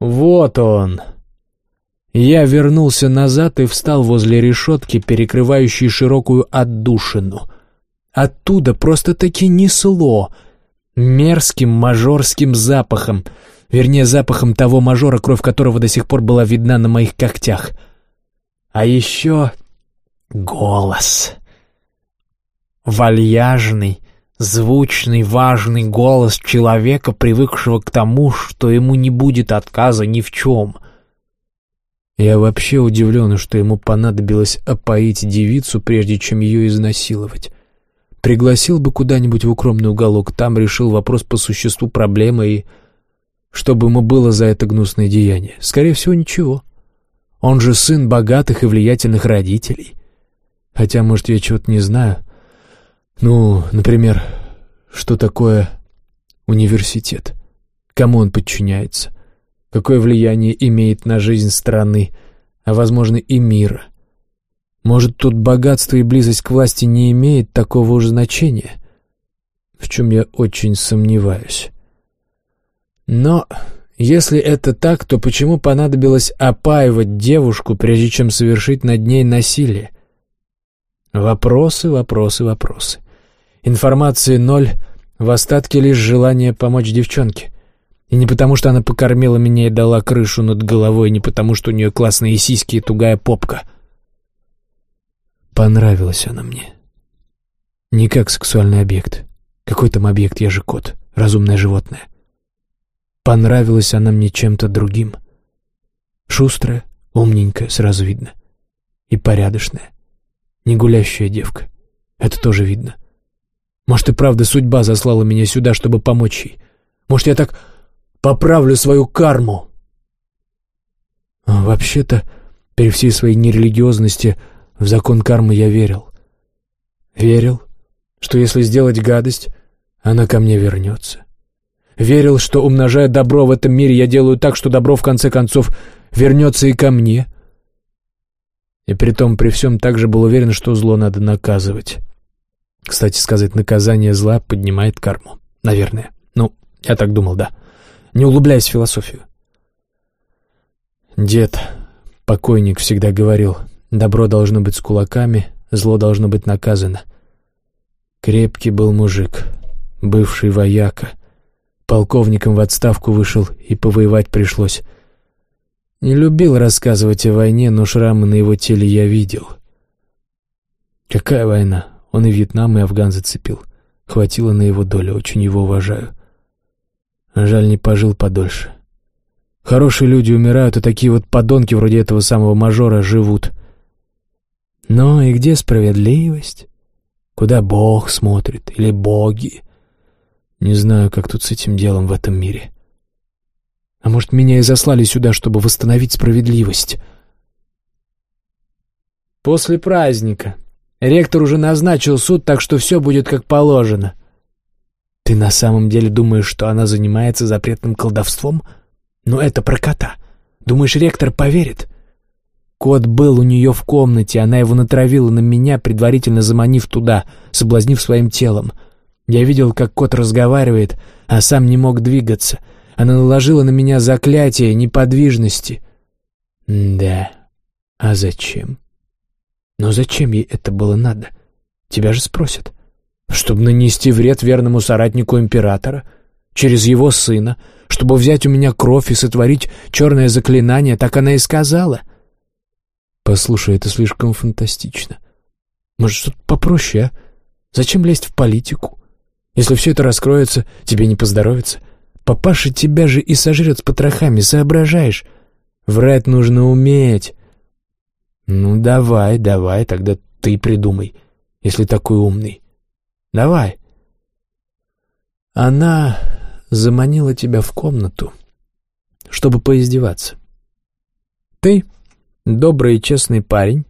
Вот он! Я вернулся назад и встал возле решетки, перекрывающей широкую отдушину. Оттуда просто-таки несло мерзким мажорским запахом, вернее, запахом того мажора, кровь которого до сих пор была видна на моих когтях — а еще голос. Вальяжный, звучный, важный голос человека, привыкшего к тому, что ему не будет отказа ни в чем. Я вообще удивлен, что ему понадобилось опоить девицу, прежде чем ее изнасиловать. Пригласил бы куда-нибудь в укромный уголок, там решил вопрос по существу проблемы и... Что бы ему было за это гнусное деяние? Скорее всего, ничего. — он же сын богатых и влиятельных родителей. Хотя, может, я чего-то не знаю. Ну, например, что такое университет? Кому он подчиняется? Какое влияние имеет на жизнь страны, а, возможно, и мира? Может, тут богатство и близость к власти не имеет такого уж значения? В чем я очень сомневаюсь. Но если это так, то почему понадобилось опаивать девушку, прежде чем совершить над ней насилие? Вопросы, вопросы, вопросы. Информации ноль, в остатке лишь желание помочь девчонке. И не потому, что она покормила меня и дала крышу над головой, не потому, что у нее классные сиськи и тугая попка. Понравилась она мне. Не как сексуальный объект. Какой там объект, я же кот, разумное животное. Понравилась она мне чем-то другим. Шустрая, умненькая, сразу видно. И порядочная. Не гулящая девка. Это тоже видно. Может, и правда судьба заслала меня сюда, чтобы помочь ей. Может, я так поправлю свою карму. Вообще-то, при всей своей нерелигиозности, в закон кармы я верил. Верил, что если сделать гадость, она ко мне вернется. Верил, что, умножая добро в этом мире, я делаю так, что добро, в конце концов, вернется и ко мне. И притом при всем также был уверен, что зло надо наказывать. Кстати сказать, наказание зла поднимает карму. Наверное. Ну, я так думал, да. Не углубляясь в философию. Дед, покойник, всегда говорил, добро должно быть с кулаками, зло должно быть наказано. Крепкий был мужик, бывший вояка — Полковником в отставку вышел, и повоевать пришлось. Не любил рассказывать о войне, но шрамы на его теле я видел. Какая война? Он и Вьетнам, и Афган зацепил. Хватило на его долю, очень его уважаю. Жаль, не пожил подольше. Хорошие люди умирают, а такие вот подонки вроде этого самого мажора живут. Но и где справедливость? Куда Бог смотрит? Или боги? Не знаю, как тут с этим делом в этом мире. А может, меня и заслали сюда, чтобы восстановить справедливость? После праздника. Ректор уже назначил суд, так что все будет как положено. Ты на самом деле думаешь, что она занимается запретным колдовством? Но это про кота. Думаешь, ректор поверит? Кот был у нее в комнате, она его натравила на меня, предварительно заманив туда, соблазнив своим телом. Я видел, как кот разговаривает, а сам не мог двигаться. Она наложила на меня заклятие неподвижности. да, а зачем? Но зачем ей это было надо? Тебя же спросят. Чтобы нанести вред верному соратнику императора? Через его сына? Чтобы взять у меня кровь и сотворить черное заклинание? Так она и сказала. Послушай, это слишком фантастично. Может, что-то попроще, а? Зачем лезть в политику? Если все это раскроется, тебе не поздоровится. Папаша тебя же и сожрет с потрохами, соображаешь? Врать нужно уметь. «Ну, давай, давай, тогда ты придумай, если такой умный. Давай». Она заманила тебя в комнату, чтобы поиздеваться. Ты, добрый и честный парень,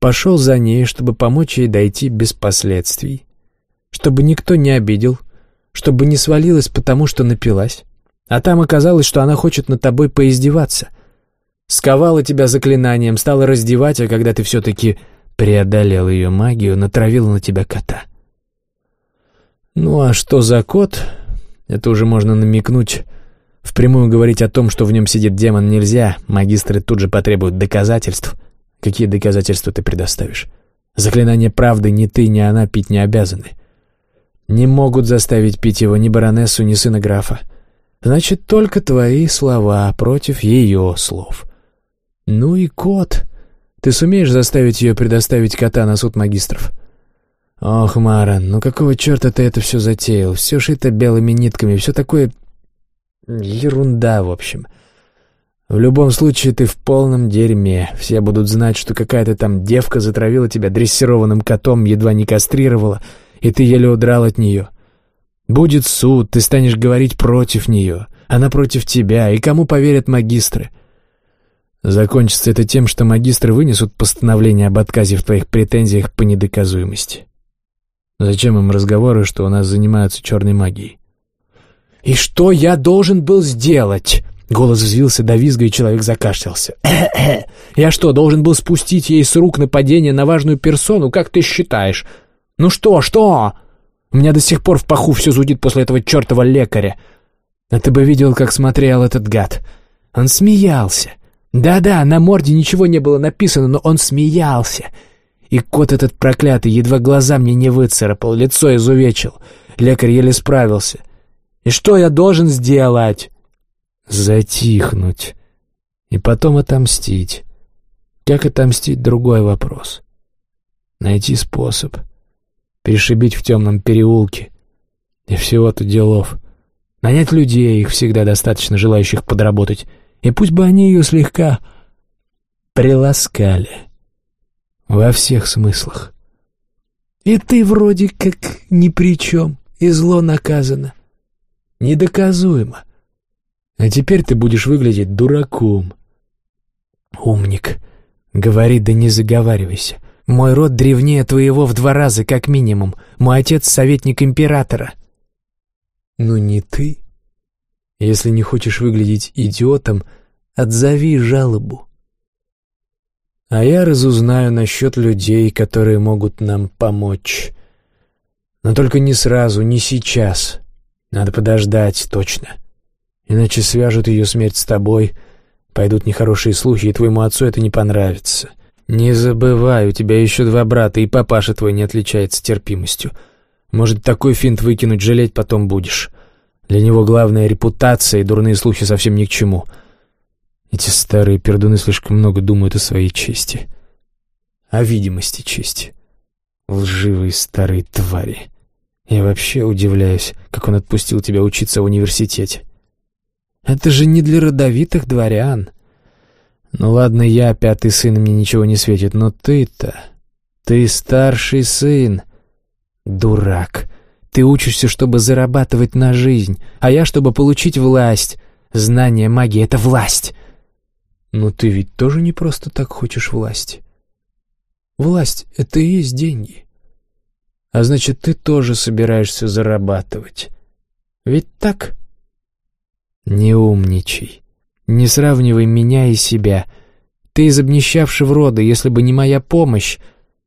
пошел за ней, чтобы помочь ей дойти без последствий, чтобы никто не обидел, чтобы не свалилась потому, что напилась. А там оказалось, что она хочет над тобой поиздеваться — Сковала тебя заклинанием, стала раздевать, а когда ты все-таки преодолел ее магию, натравила на тебя кота. Ну а что за кот? Это уже можно намекнуть. Впрямую говорить о том, что в нем сидит демон, нельзя. Магистры тут же потребуют доказательств. Какие доказательства ты предоставишь? Заклинание правды ни ты, ни она пить не обязаны. Не могут заставить пить его ни баронессу, ни сына графа. Значит, только твои слова против ее слов. «Ну и кот. Ты сумеешь заставить ее предоставить кота на суд магистров?» «Ох, Маран, ну какого черта ты это все затеял? Все шито белыми нитками, все такое... ерунда, в общем. В любом случае ты в полном дерьме. Все будут знать, что какая-то там девка затравила тебя дрессированным котом, едва не кастрировала, и ты еле удрал от нее. Будет суд, ты станешь говорить против нее, она против тебя, и кому поверят магистры?» Закончится это тем, что магистры вынесут постановление об отказе в твоих претензиях по недоказуемости. Зачем им разговоры, что у нас занимаются черной магией? «И что я должен был сделать?» Голос взвился до визга, и человек закашлялся. «Я что, должен был спустить ей с рук нападение на важную персону? Как ты считаешь? Ну что, что? У меня до сих пор в паху все зудит после этого чертова лекаря. А ты бы видел, как смотрел этот гад. Он смеялся. Да-да, на морде ничего не было написано, но он смеялся. И кот этот проклятый едва глаза мне не выцарапал, лицо изувечил. Лекарь еле справился. И что я должен сделать? Затихнуть. И потом отомстить. Как отомстить — другой вопрос. Найти способ. Перешибить в темном переулке. И всего-то делов. Нанять людей, их всегда достаточно желающих подработать — и пусть бы они ее слегка приласкали. Во всех смыслах. И ты вроде как ни при чем, и зло наказано. Недоказуемо. А теперь ты будешь выглядеть дураком. Умник. Говори, да не заговаривайся. Мой род древнее твоего в два раза, как минимум. Мой отец — советник императора. Ну не ты. Если не хочешь выглядеть идиотом, отзови жалобу. А я разузнаю насчет людей, которые могут нам помочь. Но только не сразу, не сейчас. Надо подождать, точно. Иначе свяжут ее смерть с тобой, пойдут нехорошие слухи, и твоему отцу это не понравится. Не забывай, у тебя еще два брата, и папаша твой не отличается терпимостью. Может, такой финт выкинуть, жалеть потом будешь. Для него главная репутация и дурные слухи совсем ни к чему. Эти старые пердуны слишком много думают о своей чести. О видимости чести. Лживые старые твари. Я вообще удивляюсь, как он отпустил тебя учиться в университете. Это же не для родовитых дворян. Ну ладно, я пятый сын, мне ничего не светит, но ты-то... Ты старший сын. Дурак. Ты учишься, чтобы зарабатывать на жизнь, а я, чтобы получить власть. Знание магии — это власть. Но ты ведь тоже не просто так хочешь власти. Власть — это и есть деньги. А значит, ты тоже собираешься зарабатывать. Ведь так? Не умничай. Не сравнивай меня и себя. Ты из обнищавшего рода, если бы не моя помощь.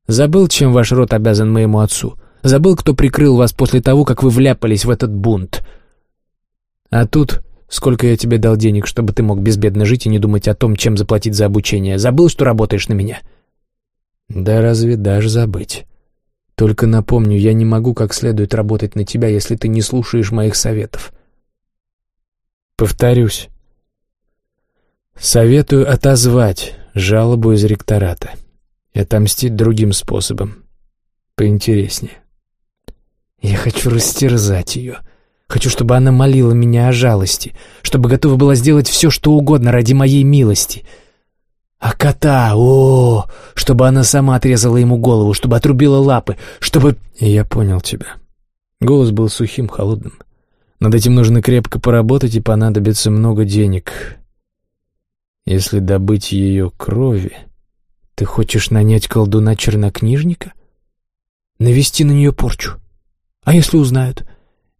Забыл, чем ваш род обязан моему отцу? Забыл, кто прикрыл вас после того, как вы вляпались в этот бунт. А тут сколько я тебе дал денег, чтобы ты мог безбедно жить и не думать о том, чем заплатить за обучение. Забыл, что работаешь на меня? Да разве дашь забыть? Только напомню, я не могу как следует работать на тебя, если ты не слушаешь моих советов. Повторюсь. Советую отозвать жалобу из ректората и отомстить другим способом, поинтереснее. Я хочу растерзать ее. Хочу, чтобы она молила меня о жалости, чтобы готова была сделать все, что угодно ради моей милости. А кота, о, чтобы она сама отрезала ему голову, чтобы отрубила лапы, чтобы... Я понял тебя. Голос был сухим, холодным. Над этим нужно крепко поработать, и понадобится много денег. Если добыть ее крови... Ты хочешь нанять колдуна-чернокнижника? Навести на нее порчу? А если узнают?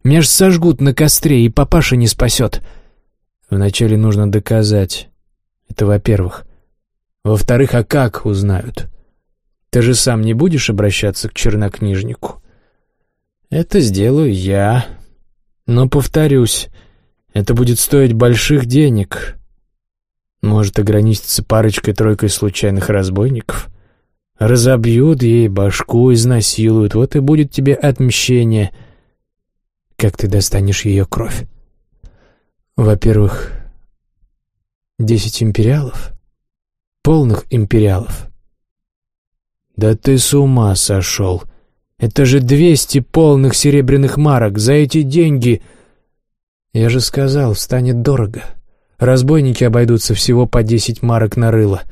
Меня ж сожгут на костре, и папаша не спасет. Вначале нужно доказать. Это во-первых. Во-вторых, а как узнают? Ты же сам не будешь обращаться к чернокнижнику? Это сделаю я. Но, повторюсь, это будет стоить больших денег. Может ограничиться парочкой-тройкой случайных разбойников — Разобьют ей башку, изнасилуют, вот и будет тебе отмщение. Как ты достанешь ее кровь? Во-первых, десять империалов? Полных империалов? Да ты с ума сошел! Это же двести полных серебряных марок! За эти деньги... Я же сказал, станет дорого. Разбойники обойдутся всего по десять марок на рыло,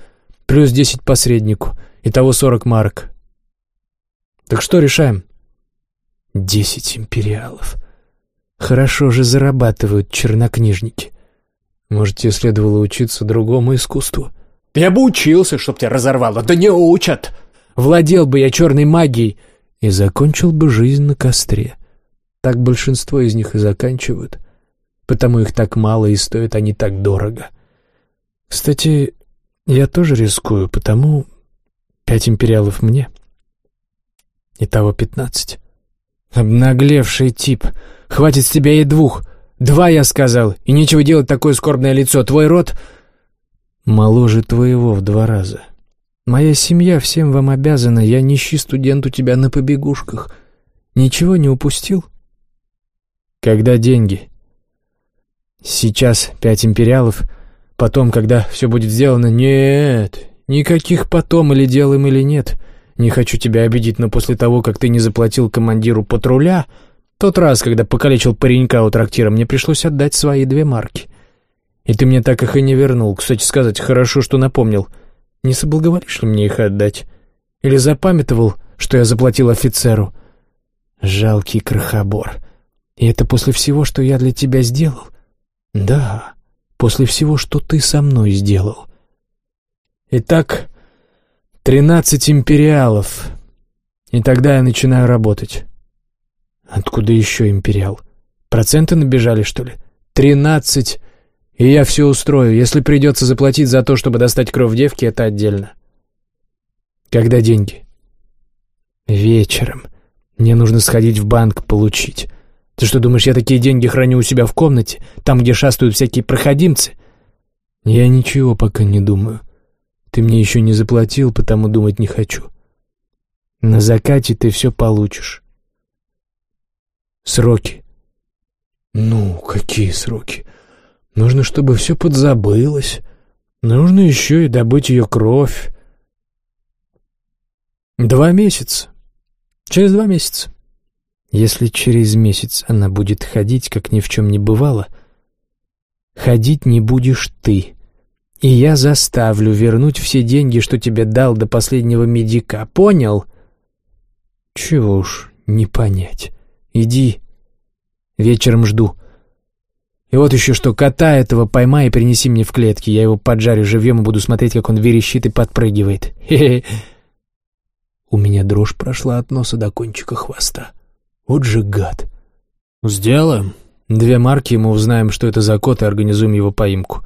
плюс десять посреднику — Итого сорок марок. Так что решаем? Десять империалов. Хорошо же зарабатывают чернокнижники. Может, тебе следовало учиться другому искусству? Я бы учился, чтоб тебя разорвало. Да не учат! Владел бы я черной магией и закончил бы жизнь на костре. Так большинство из них и заканчивают. Потому их так мало и стоят они так дорого. Кстати, я тоже рискую, потому Пять империалов мне. Итого пятнадцать. Обнаглевший тип. Хватит с тебя и двух. Два, я сказал. И нечего делать такое скорбное лицо. Твой род моложе твоего в два раза. Моя семья всем вам обязана. Я нищий студент у тебя на побегушках. Ничего не упустил? Когда деньги? Сейчас пять империалов. Потом, когда все будет сделано... Нет, «Никаких потом, или делаем, или нет. Не хочу тебя обидеть, но после того, как ты не заплатил командиру патруля, тот раз, когда покалечил паренька у трактира, мне пришлось отдать свои две марки. И ты мне так их и не вернул. Кстати сказать, хорошо, что напомнил. Не соблаговолишь ли мне их отдать? Или запамятовал, что я заплатил офицеру? Жалкий крохобор. И это после всего, что я для тебя сделал? Да, после всего, что ты со мной сделал. Итак, тринадцать империалов. И тогда я начинаю работать. Откуда еще империал? Проценты набежали, что ли? Тринадцать. И я все устрою. Если придется заплатить за то, чтобы достать кровь девки, это отдельно. Когда деньги? Вечером. Мне нужно сходить в банк получить. Ты что, думаешь, я такие деньги храню у себя в комнате, там, где шастают всякие проходимцы? Я ничего пока не думаю. Ты мне еще не заплатил, потому думать не хочу. На закате ты все получишь. Сроки. «Ну, какие сроки? Нужно, чтобы все подзабылось. Нужно еще и добыть ее кровь. Два месяца. Через два месяца. Если через месяц она будет ходить, как ни в чем не бывало, ходить не будешь ты. И я заставлю вернуть все деньги, что тебе дал до последнего медика. Понял? Чего уж не понять. Иди. Вечером жду. И вот еще что, кота этого поймай и принеси мне в клетке. Я его поджарю живьем и буду смотреть, как он верещит и подпрыгивает. Хе-хе. У меня дрожь прошла от носа до кончика хвоста. Вот же гад. Сделаем. Две марки, мы узнаем, что это за кот, и организуем его поимку.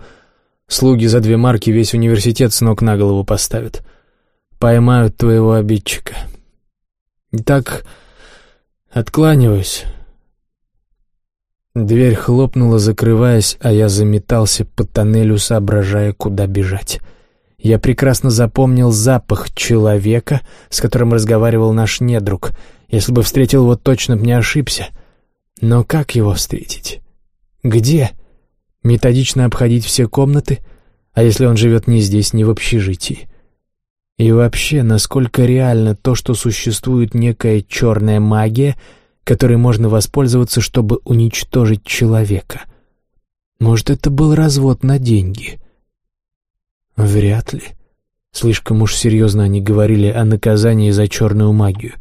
Слуги за две марки весь университет с ног на голову поставят. Поймают твоего обидчика. Итак, откланиваюсь. Дверь хлопнула, закрываясь, а я заметался по тоннелю, соображая, куда бежать. Я прекрасно запомнил запах человека, с которым разговаривал наш недруг. Если бы встретил его, точно б не ошибся. Но как его встретить? Где? Методично обходить все комнаты? А если он живет не здесь, не в общежитии? И вообще, насколько реально то, что существует некая черная магия, которой можно воспользоваться, чтобы уничтожить человека? Может, это был развод на деньги? Вряд ли. Слишком уж серьезно они говорили о наказании за черную магию.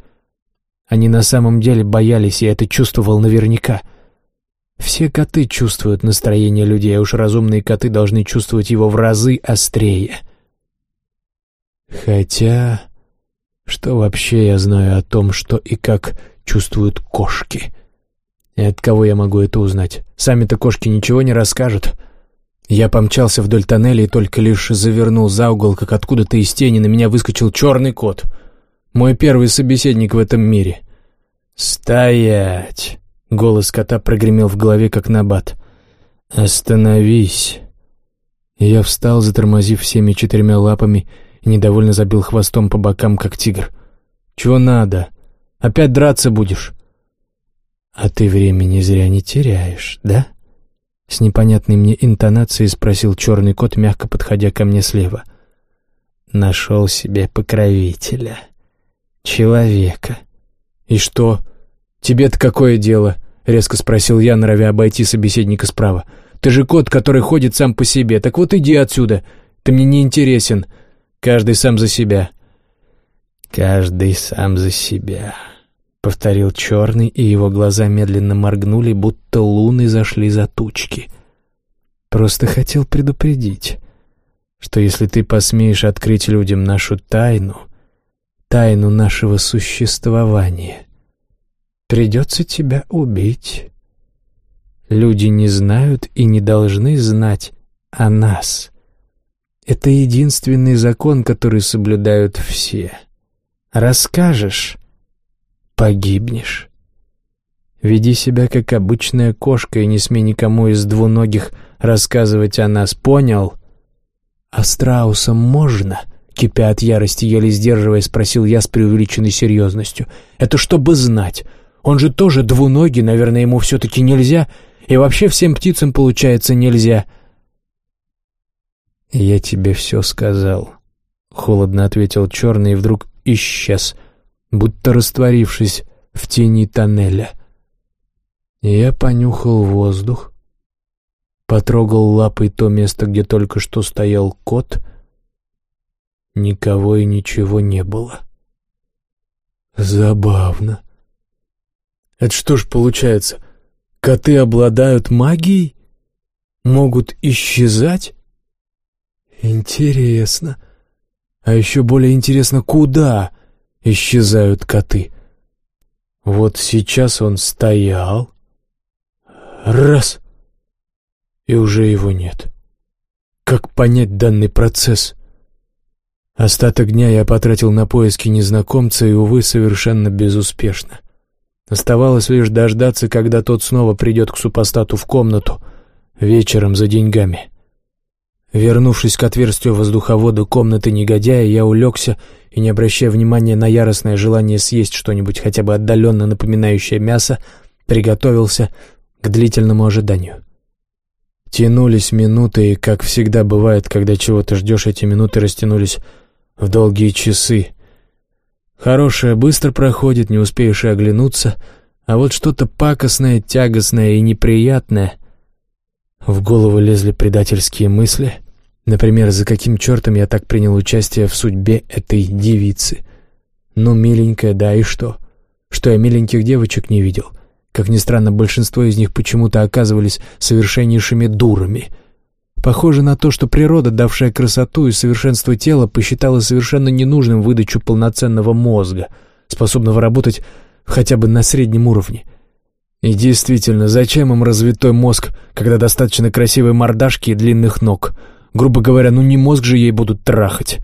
Они на самом деле боялись, и это чувствовал наверняка. Все коты чувствуют настроение людей, а уж разумные коты должны чувствовать его в разы острее. Хотя... Что вообще я знаю о том, что и как чувствуют кошки? И от кого я могу это узнать? Сами-то кошки ничего не расскажут. — я помчался вдоль тоннеля и только лишь завернул за угол, как откуда-то из тени на меня выскочил черный кот. Мой первый собеседник в этом мире. «Стоять!» — голос кота прогремел в голове, как набат. «Остановись!» Я встал, затормозив всеми четырьмя лапами, и недовольно забил хвостом по бокам, как тигр. «Чего надо? Опять драться будешь?» «А ты времени зря не теряешь, да?» С непонятной мне интонацией спросил черный кот, мягко подходя ко мне слева. Нашел себе покровителя. Человека. «И что? Тебе-то какое дело?» — резко спросил я, норовя обойти собеседника справа. «Ты же кот, который ходит сам по себе. Так вот иди отсюда. Ты мне не интересен. Каждый сам за себя». «Каждый сам за себя», — повторил черный, и его глаза медленно моргнули, будто луны зашли за тучки. «Просто хотел предупредить, что если ты посмеешь открыть людям нашу тайну, тайну нашего существования, придется тебя убить. Люди не знают и не должны знать о нас. Это единственный закон, который соблюдают все. Расскажешь, погибнешь. Веди себя как обычная кошка и не смей никому из двуногих рассказывать о нас, понял? А страусам можно? Кипя от ярости, еле сдерживая, спросил я с преувеличенной серьезностью. Это чтобы знать. Он же тоже двуногий, наверное, ему все-таки нельзя. И вообще всем птицам, получается, нельзя. «Я тебе все сказал», — холодно ответил черный и вдруг исчез — будто растворившись в тени тоннеля. Я понюхал воздух, потрогал лапой то место, где только что стоял кот. Никого и ничего не было. Забавно. Это что ж получается, коты обладают магией? Могут исчезать? Интересно. А еще более интересно, куда? исчезают коты. Вот сейчас он стоял. Раз. И уже его нет. Как понять данный процесс? Остаток дня я потратил на поиски незнакомца и, увы, совершенно безуспешно. Оставалось лишь дождаться, когда тот снова придет к супостату в комнату вечером за деньгами. Вернувшись к отверстию воздуховода комнаты негодяя, я улегся и, не обращая внимания на яростное желание съесть что-нибудь хотя бы отдаленно напоминающее мясо, приготовился к длительному ожиданию. Тянулись минуты, и, как всегда бывает, когда чего-то ждешь, эти минуты растянулись в долгие часы. Хорошее быстро проходит, не успеешь и оглянуться, а вот что-то пакостное, тягостное и неприятное. В голову лезли предательские мысли. Например, за каким чертом я так принял участие в судьбе этой девицы? Ну, миленькая, да и что? Что я миленьких девочек не видел? Как ни странно, большинство из них почему-то оказывались совершеннейшими дурами — Похоже на то, что природа, давшая красоту и совершенство тела, посчитала совершенно ненужным выдачу полноценного мозга, способного работать хотя бы на среднем уровне. И действительно, зачем им развитой мозг, когда достаточно красивой мордашки и длинных ног? Грубо говоря, ну не мозг же ей будут трахать.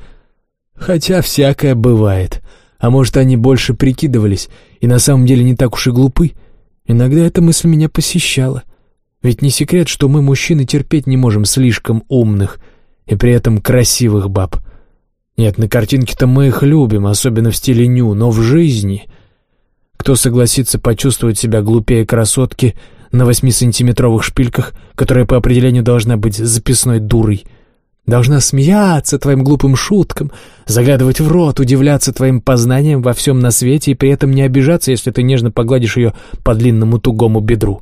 Хотя всякое бывает. А может, они больше прикидывались и на самом деле не так уж и глупы? Иногда эта мысль меня посещала — ведь не секрет, что мы, мужчины, терпеть не можем слишком умных и при этом красивых баб. Нет, на картинке-то мы их любим, особенно в стиле ню, но в жизни... Кто согласится почувствовать себя глупее красотки на восьмисантиметровых шпильках, которая по определению должна быть записной дурой? Должна смеяться твоим глупым шуткам, заглядывать в рот, удивляться твоим познаниям во всем на свете и при этом не обижаться, если ты нежно погладишь ее по длинному тугому бедру.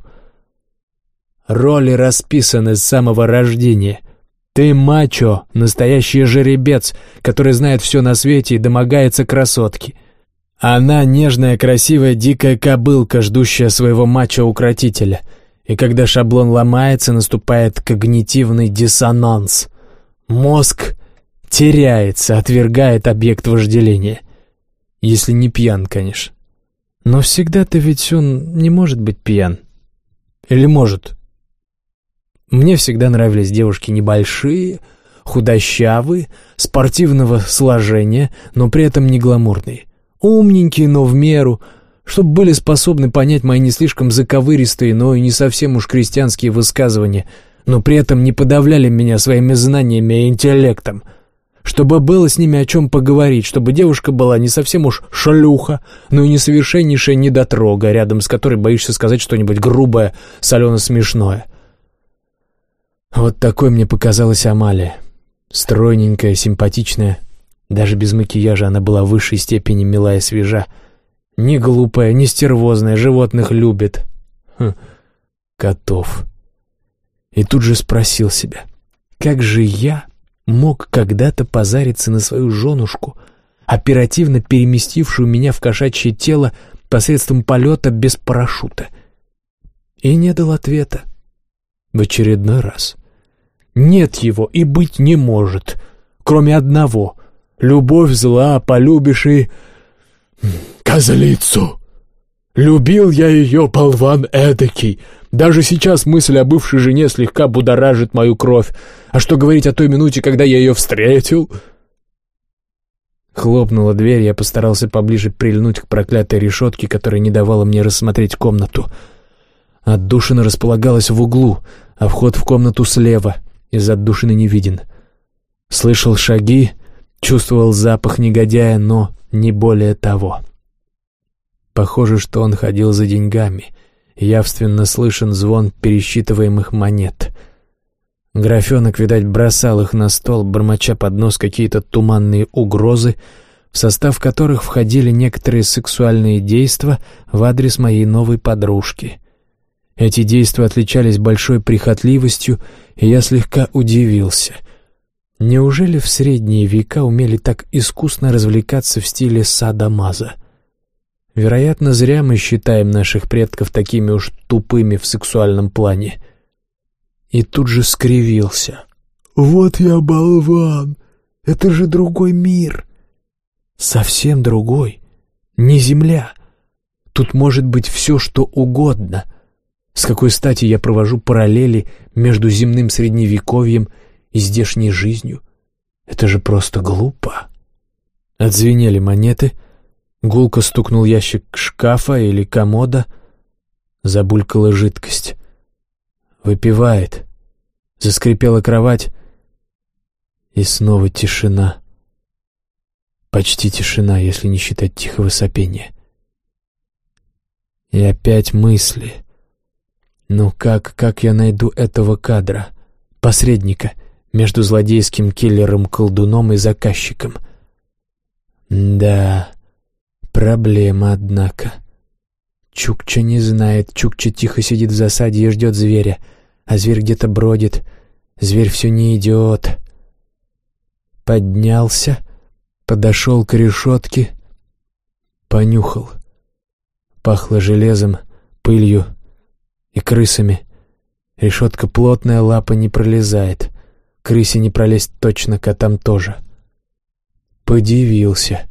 Роли расписаны с самого рождения. Ты мачо, настоящий жеребец, который знает все на свете и домогается красотки. Она нежная, красивая, дикая кобылка, ждущая своего мачо-укротителя. И когда шаблон ломается, наступает когнитивный диссонанс. Мозг теряется, отвергает объект вожделения. Если не пьян, конечно. Но всегда-то ведь он не может быть пьян. Или может? Мне всегда нравились девушки небольшие, худощавые, спортивного сложения, но при этом не гламурные. Умненькие, но в меру, чтобы были способны понять мои не слишком заковыристые, но и не совсем уж крестьянские высказывания, но при этом не подавляли меня своими знаниями и интеллектом. Чтобы было с ними о чем поговорить, чтобы девушка была не совсем уж шлюха, но и не совершеннейшая недотрога, рядом с которой боишься сказать что-нибудь грубое, солено-смешное. Вот такой мне показалась Амалия. Стройненькая, симпатичная. Даже без макияжа она была в высшей степени милая и свежа. Не глупая, не стервозная, животных любит. Хм, котов. И тут же спросил себя, как же я мог когда-то позариться на свою женушку, оперативно переместившую меня в кошачье тело посредством полета без парашюта? И не дал ответа. В очередной раз — нет его и быть не может, кроме одного. Любовь зла, полюбишь и... Козлицу. Любил я ее, болван эдакий. Даже сейчас мысль о бывшей жене слегка будоражит мою кровь. А что говорить о той минуте, когда я ее встретил? Хлопнула дверь, я постарался поближе прильнуть к проклятой решетке, которая не давала мне рассмотреть комнату. Отдушина располагалась в углу, а вход в комнату слева из отдушины не виден. Слышал шаги, чувствовал запах негодяя, но не более того. Похоже, что он ходил за деньгами. Явственно слышен звон пересчитываемых монет. Графенок, видать, бросал их на стол, бормоча под нос какие-то туманные угрозы, в состав которых входили некоторые сексуальные действия в адрес моей новой подружки — эти действия отличались большой прихотливостью, и я слегка удивился. Неужели в средние века умели так искусно развлекаться в стиле сада-маза? Вероятно, зря мы считаем наших предков такими уж тупыми в сексуальном плане. И тут же скривился. «Вот я болван! Это же другой мир!» «Совсем другой. Не земля. Тут может быть все, что угодно — с какой стати я провожу параллели между земным средневековьем и здешней жизнью? Это же просто глупо. Отзвенели монеты, гулко стукнул ящик шкафа или комода, забулькала жидкость. Выпивает. Заскрипела кровать, и снова тишина. Почти тишина, если не считать тихого сопения. И опять мысли — Ну как, как я найду этого кадра? Посредника между злодейским киллером-колдуном и заказчиком. Да, проблема, однако. Чукча не знает, Чукча тихо сидит в засаде и ждет зверя, а зверь где-то бродит. Зверь все не идет. Поднялся, подошел к решетке, понюхал. Пахло железом, пылью и крысами. Решетка плотная, лапа не пролезает. Крысе не пролезть точно, котам тоже. Подивился.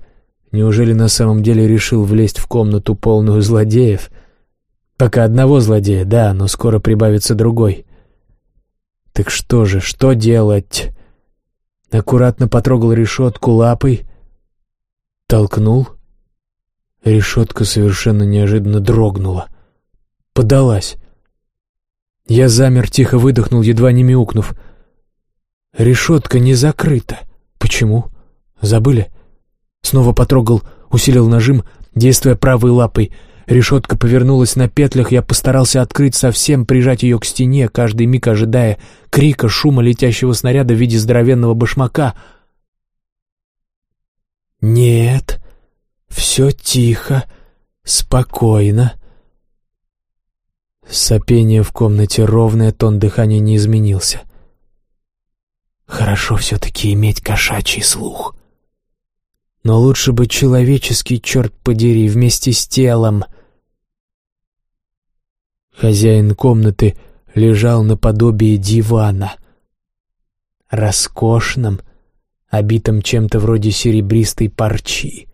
Неужели на самом деле решил влезть в комнату полную злодеев? Пока одного злодея, да, но скоро прибавится другой. Так что же, что делать? Аккуратно потрогал решетку лапой, толкнул. Решетка совершенно неожиданно дрогнула. Подалась. Я замер, тихо выдохнул, едва не мяукнув. Решетка не закрыта. Почему? Забыли? Снова потрогал, усилил нажим, действуя правой лапой. Решетка повернулась на петлях, я постарался открыть совсем, прижать ее к стене, каждый миг ожидая крика, шума летящего снаряда в виде здоровенного башмака. Нет, все тихо, спокойно. Сопение в комнате ровное, тон дыхания не изменился. Хорошо все-таки иметь кошачий слух. Но лучше бы человеческий, черт подери, вместе с телом. Хозяин комнаты лежал наподобие дивана. Роскошном, обитом чем-то вроде серебристой парчи.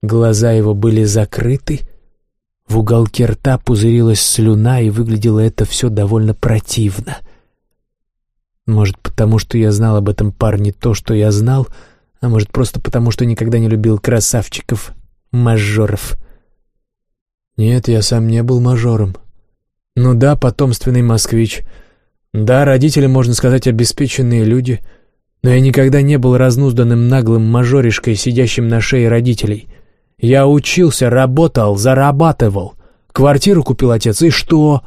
Глаза его были закрыты, в уголке рта пузырилась слюна, и выглядело это все довольно противно. Может, потому что я знал об этом парне то, что я знал — а может, просто потому, что никогда не любил красавчиков, мажоров. Нет, я сам не был мажором. Ну да, потомственный москвич. Да, родители, можно сказать, обеспеченные люди. Но я никогда не был разнузданным наглым мажоришкой, сидящим на шее родителей. Я учился, работал, зарабатывал. Квартиру купил отец, и что?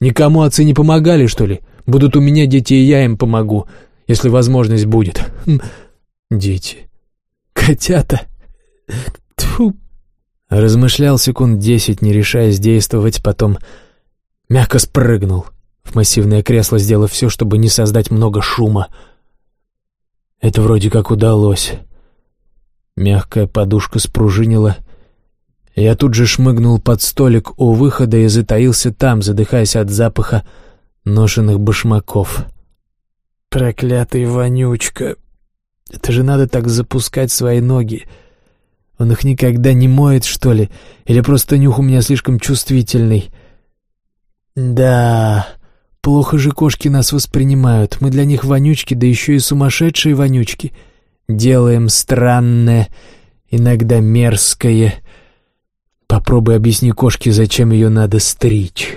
Никому отцы не помогали, что ли? Будут у меня дети, и я им помогу, если возможность будет. Хм. Дети. Котята. Тьфу. Размышлял секунд десять, не решаясь действовать, потом мягко спрыгнул в массивное кресло, сделав все, чтобы не создать много шума. Это вроде как удалось. Мягкая подушка спружинила. Я тут же шмыгнул под столик у выхода и затаился там, задыхаясь от запаха ношенных башмаков. «Проклятый вонючка!» Это же надо так запускать свои ноги. Он их никогда не моет, что ли? Или просто нюх у меня слишком чувствительный? Да, плохо же кошки нас воспринимают. Мы для них вонючки, да еще и сумасшедшие вонючки. Делаем странное, иногда мерзкое. Попробуй объясни кошке, зачем ее надо стричь.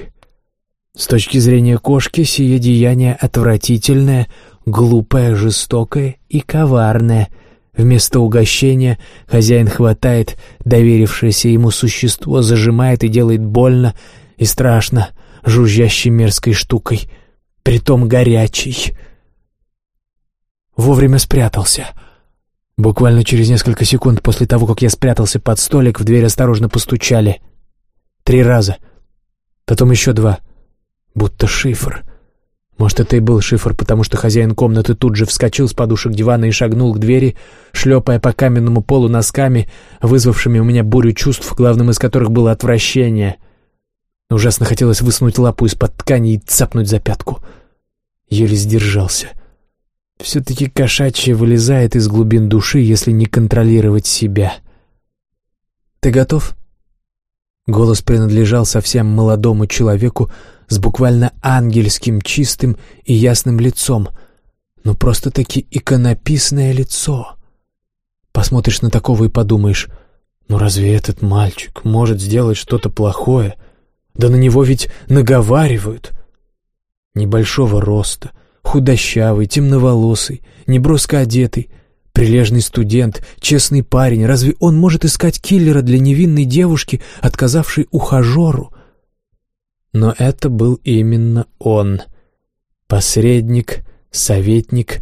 С точки зрения кошки, сие деяние отвратительное — глупое, жестокое и коварное. Вместо угощения хозяин хватает доверившееся ему существо, зажимает и делает больно и страшно, жужжащей мерзкой штукой, притом горячий. Вовремя спрятался. Буквально через несколько секунд после того, как я спрятался под столик, в дверь осторожно постучали. Три раза. Потом еще два. Будто шифр. Может, это и был шифр, потому что хозяин комнаты тут же вскочил с подушек дивана и шагнул к двери, шлепая по каменному полу носками, вызвавшими у меня бурю чувств, главным из которых было отвращение. Ужасно хотелось высунуть лапу из-под ткани и цапнуть за пятку. Еле сдержался. Все-таки кошачье вылезает из глубин души, если не контролировать себя. «Ты готов?» Голос принадлежал совсем молодому человеку, с буквально ангельским чистым и ясным лицом, но просто-таки иконописное лицо. Посмотришь на такого и подумаешь, ну разве этот мальчик может сделать что-то плохое? Да на него ведь наговаривают. Небольшого роста, худощавый, темноволосый, неброско одетый, прилежный студент, честный парень. Разве он может искать киллера для невинной девушки, отказавшей ухажеру? Но это был именно он. Посредник, советник,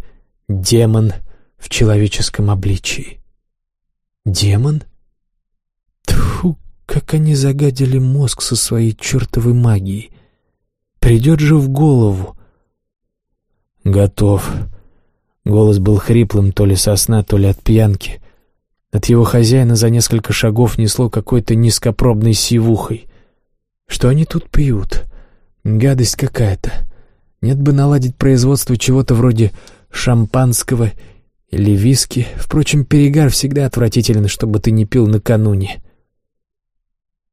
демон в человеческом обличии. Демон? Тьфу, как они загадили мозг со своей чертовой магией. Придет же в голову. Готов. Голос был хриплым то ли со сна, то ли от пьянки. От его хозяина за несколько шагов несло какой-то низкопробной сивухой. Что они тут пьют? Гадость какая-то. Нет бы наладить производство чего-то вроде шампанского или виски. Впрочем, перегар всегда отвратителен, чтобы ты не пил накануне.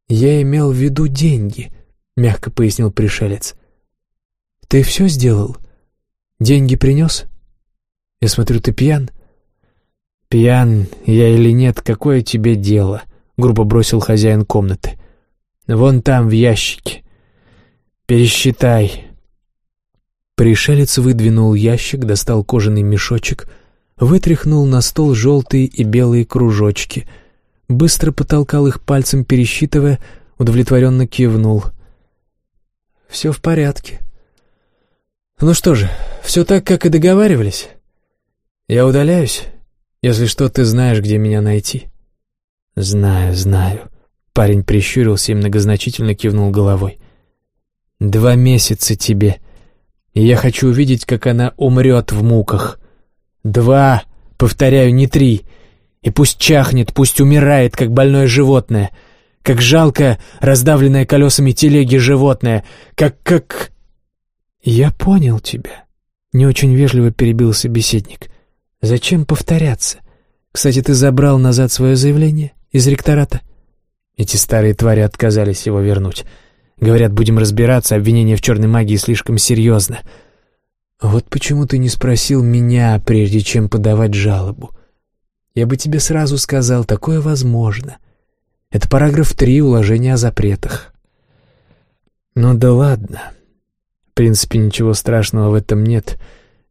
«Я имел в виду деньги», — мягко пояснил пришелец. «Ты все сделал? Деньги принес? Я смотрю, ты пьян?» «Пьян я или нет, какое тебе дело?» — грубо бросил хозяин комнаты. «Вон там, в ящике. Пересчитай». Пришелец выдвинул ящик, достал кожаный мешочек, вытряхнул на стол желтые и белые кружочки — быстро потолкал их пальцем, пересчитывая, удовлетворенно кивнул. «Все в порядке». «Ну что же, все так, как и договаривались. Я удаляюсь. Если что, ты знаешь, где меня найти». «Знаю, знаю». Парень прищурился и многозначительно кивнул головой. «Два месяца тебе, и я хочу увидеть, как она умрет в муках. Два, повторяю, не три». И пусть чахнет, пусть умирает, как больное животное, как жалкое, раздавленное колесами телеги животное, как... как... «Я понял тебя», — не очень вежливо перебил собеседник. «Зачем повторяться? Кстати, ты забрал назад свое заявление из ректората?» Эти старые твари отказались его вернуть. Говорят, будем разбираться, обвинение в черной магии слишком серьезно. Вот почему ты не спросил меня, прежде чем подавать жалобу. Я бы тебе сразу сказал, такое возможно. Это параграф 3 уложения о запретах. Ну да ладно. В принципе, ничего страшного в этом нет.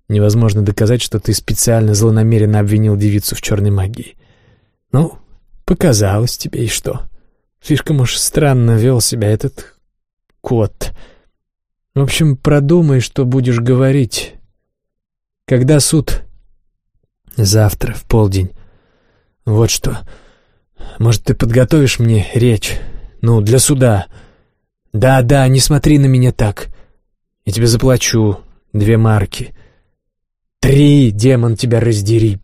Невозможно доказать, что ты специально злонамеренно обвинил девицу в черной магии. Ну, показалось тебе и что? Слишком уж странно вел себя этот кот. В общем, продумай, что будешь говорить. Когда суд? Завтра, в полдень. «Вот что. Может, ты подготовишь мне речь? Ну, для суда. Да-да, не смотри на меня так. Я тебе заплачу две марки. Три, демон, тебя раздери!»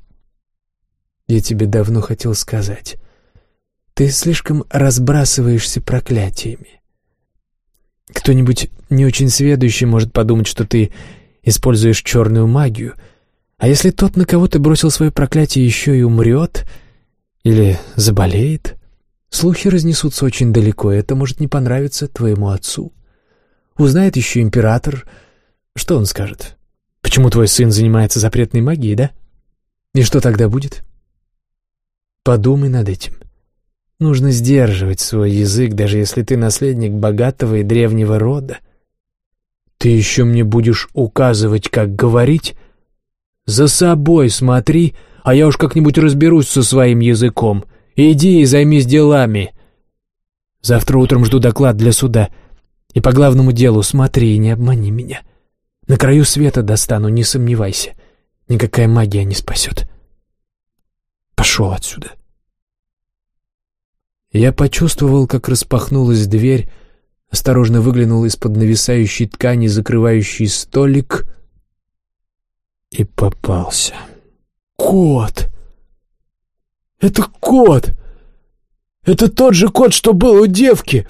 Я тебе давно хотел сказать. Ты слишком разбрасываешься проклятиями. Кто-нибудь не очень сведущий может подумать, что ты используешь черную магию, а если тот, на кого ты бросил свое проклятие, еще и умрет, или заболеет. Слухи разнесутся очень далеко, это может не понравиться твоему отцу. Узнает еще император. Что он скажет? Почему твой сын занимается запретной магией, да? И что тогда будет? Подумай над этим. Нужно сдерживать свой язык, даже если ты наследник богатого и древнего рода. Ты еще мне будешь указывать, как говорить? За собой смотри, — а я уж как-нибудь разберусь со своим языком. Иди и займись делами. Завтра утром жду доклад для суда. И по главному делу смотри и не обмани меня. На краю света достану, не сомневайся. Никакая магия не спасет. Пошел отсюда. Я почувствовал, как распахнулась дверь, осторожно выглянул из-под нависающей ткани, закрывающей столик, и попался. Кот! Это кот! Это тот же кот, что был у девки!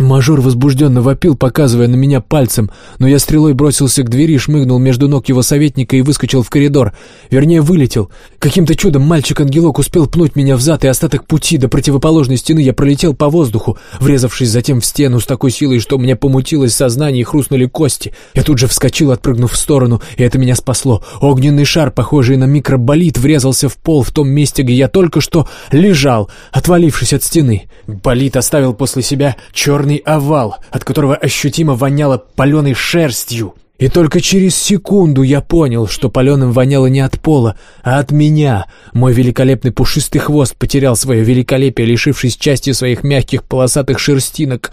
Мажор возбужденно вопил, показывая на меня пальцем, но я стрелой бросился к двери, шмыгнул между ног его советника и выскочил в коридор. Вернее, вылетел. Каким-то чудом мальчик-ангелок успел пнуть меня в зад, и остаток пути до противоположной стены я пролетел по воздуху, врезавшись затем в стену с такой силой, что у меня помутилось сознание и хрустнули кости. Я тут же вскочил, отпрыгнув в сторону, и это меня спасло. Огненный шар, похожий на микроболит, врезался в пол в том месте, где я только что лежал, отвалившись от стены. Болит оставил после себя черный черный овал, от которого ощутимо воняло паленой шерстью. И только через секунду я понял, что паленым воняло не от пола, а от меня. Мой великолепный пушистый хвост потерял свое великолепие, лишившись части своих мягких полосатых шерстинок.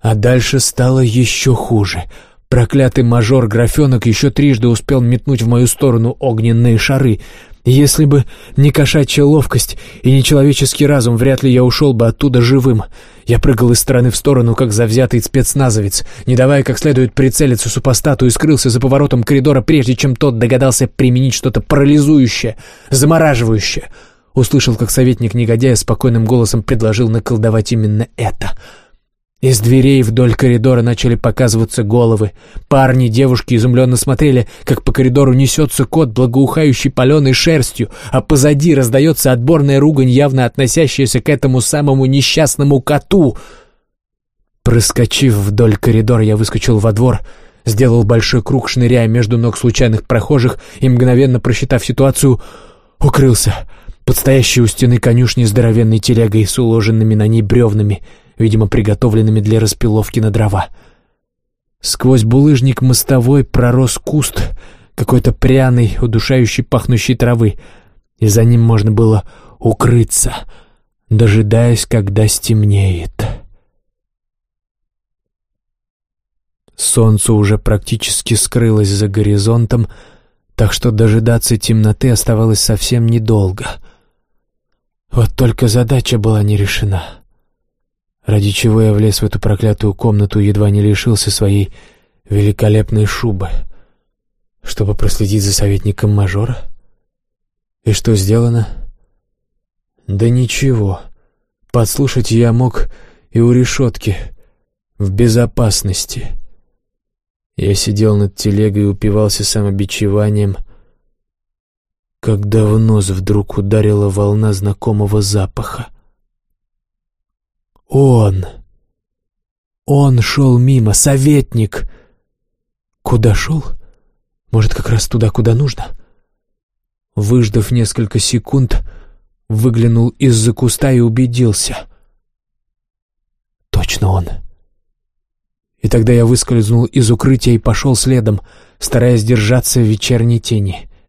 А дальше стало еще хуже. Проклятый мажор Графенок еще трижды успел метнуть в мою сторону огненные шары. Если бы не кошачья ловкость и не человеческий разум, вряд ли я ушел бы оттуда живым. Я прыгал из стороны в сторону, как завзятый спецназовец, не давая как следует прицелиться супостату и скрылся за поворотом коридора, прежде чем тот догадался применить что-то парализующее, замораживающее. Услышал, как советник негодяя спокойным голосом предложил наколдовать именно это — из дверей вдоль коридора начали показываться головы. Парни, девушки изумленно смотрели, как по коридору несется кот, благоухающий паленой шерстью, а позади раздается отборная ругань, явно относящаяся к этому самому несчастному коту. Проскочив вдоль коридора, я выскочил во двор, сделал большой круг, шныряя между ног случайных прохожих и, мгновенно просчитав ситуацию, укрылся под стоящей у стены конюшни здоровенной телегой с уложенными на ней бревнами — видимо, приготовленными для распиловки на дрова. Сквозь булыжник мостовой пророс куст какой-то пряной, удушающей пахнущей травы, и за ним можно было укрыться, дожидаясь, когда стемнеет. Солнце уже практически скрылось за горизонтом, так что дожидаться темноты оставалось совсем недолго. Вот только задача была не решена ради чего я влез в эту проклятую комнату и едва не лишился своей великолепной шубы, чтобы проследить за советником мажора? И что сделано? Да ничего. Подслушать я мог и у решетки, в безопасности. Я сидел над телегой и упивался самобичеванием, когда в нос вдруг ударила волна знакомого запаха. Он! Он шел мимо, советник! Куда шел? Может, как раз туда, куда нужно? Выждав несколько секунд, выглянул из-за куста и убедился. Точно он. И тогда я выскользнул из укрытия и пошел следом, стараясь держаться в вечерней тени —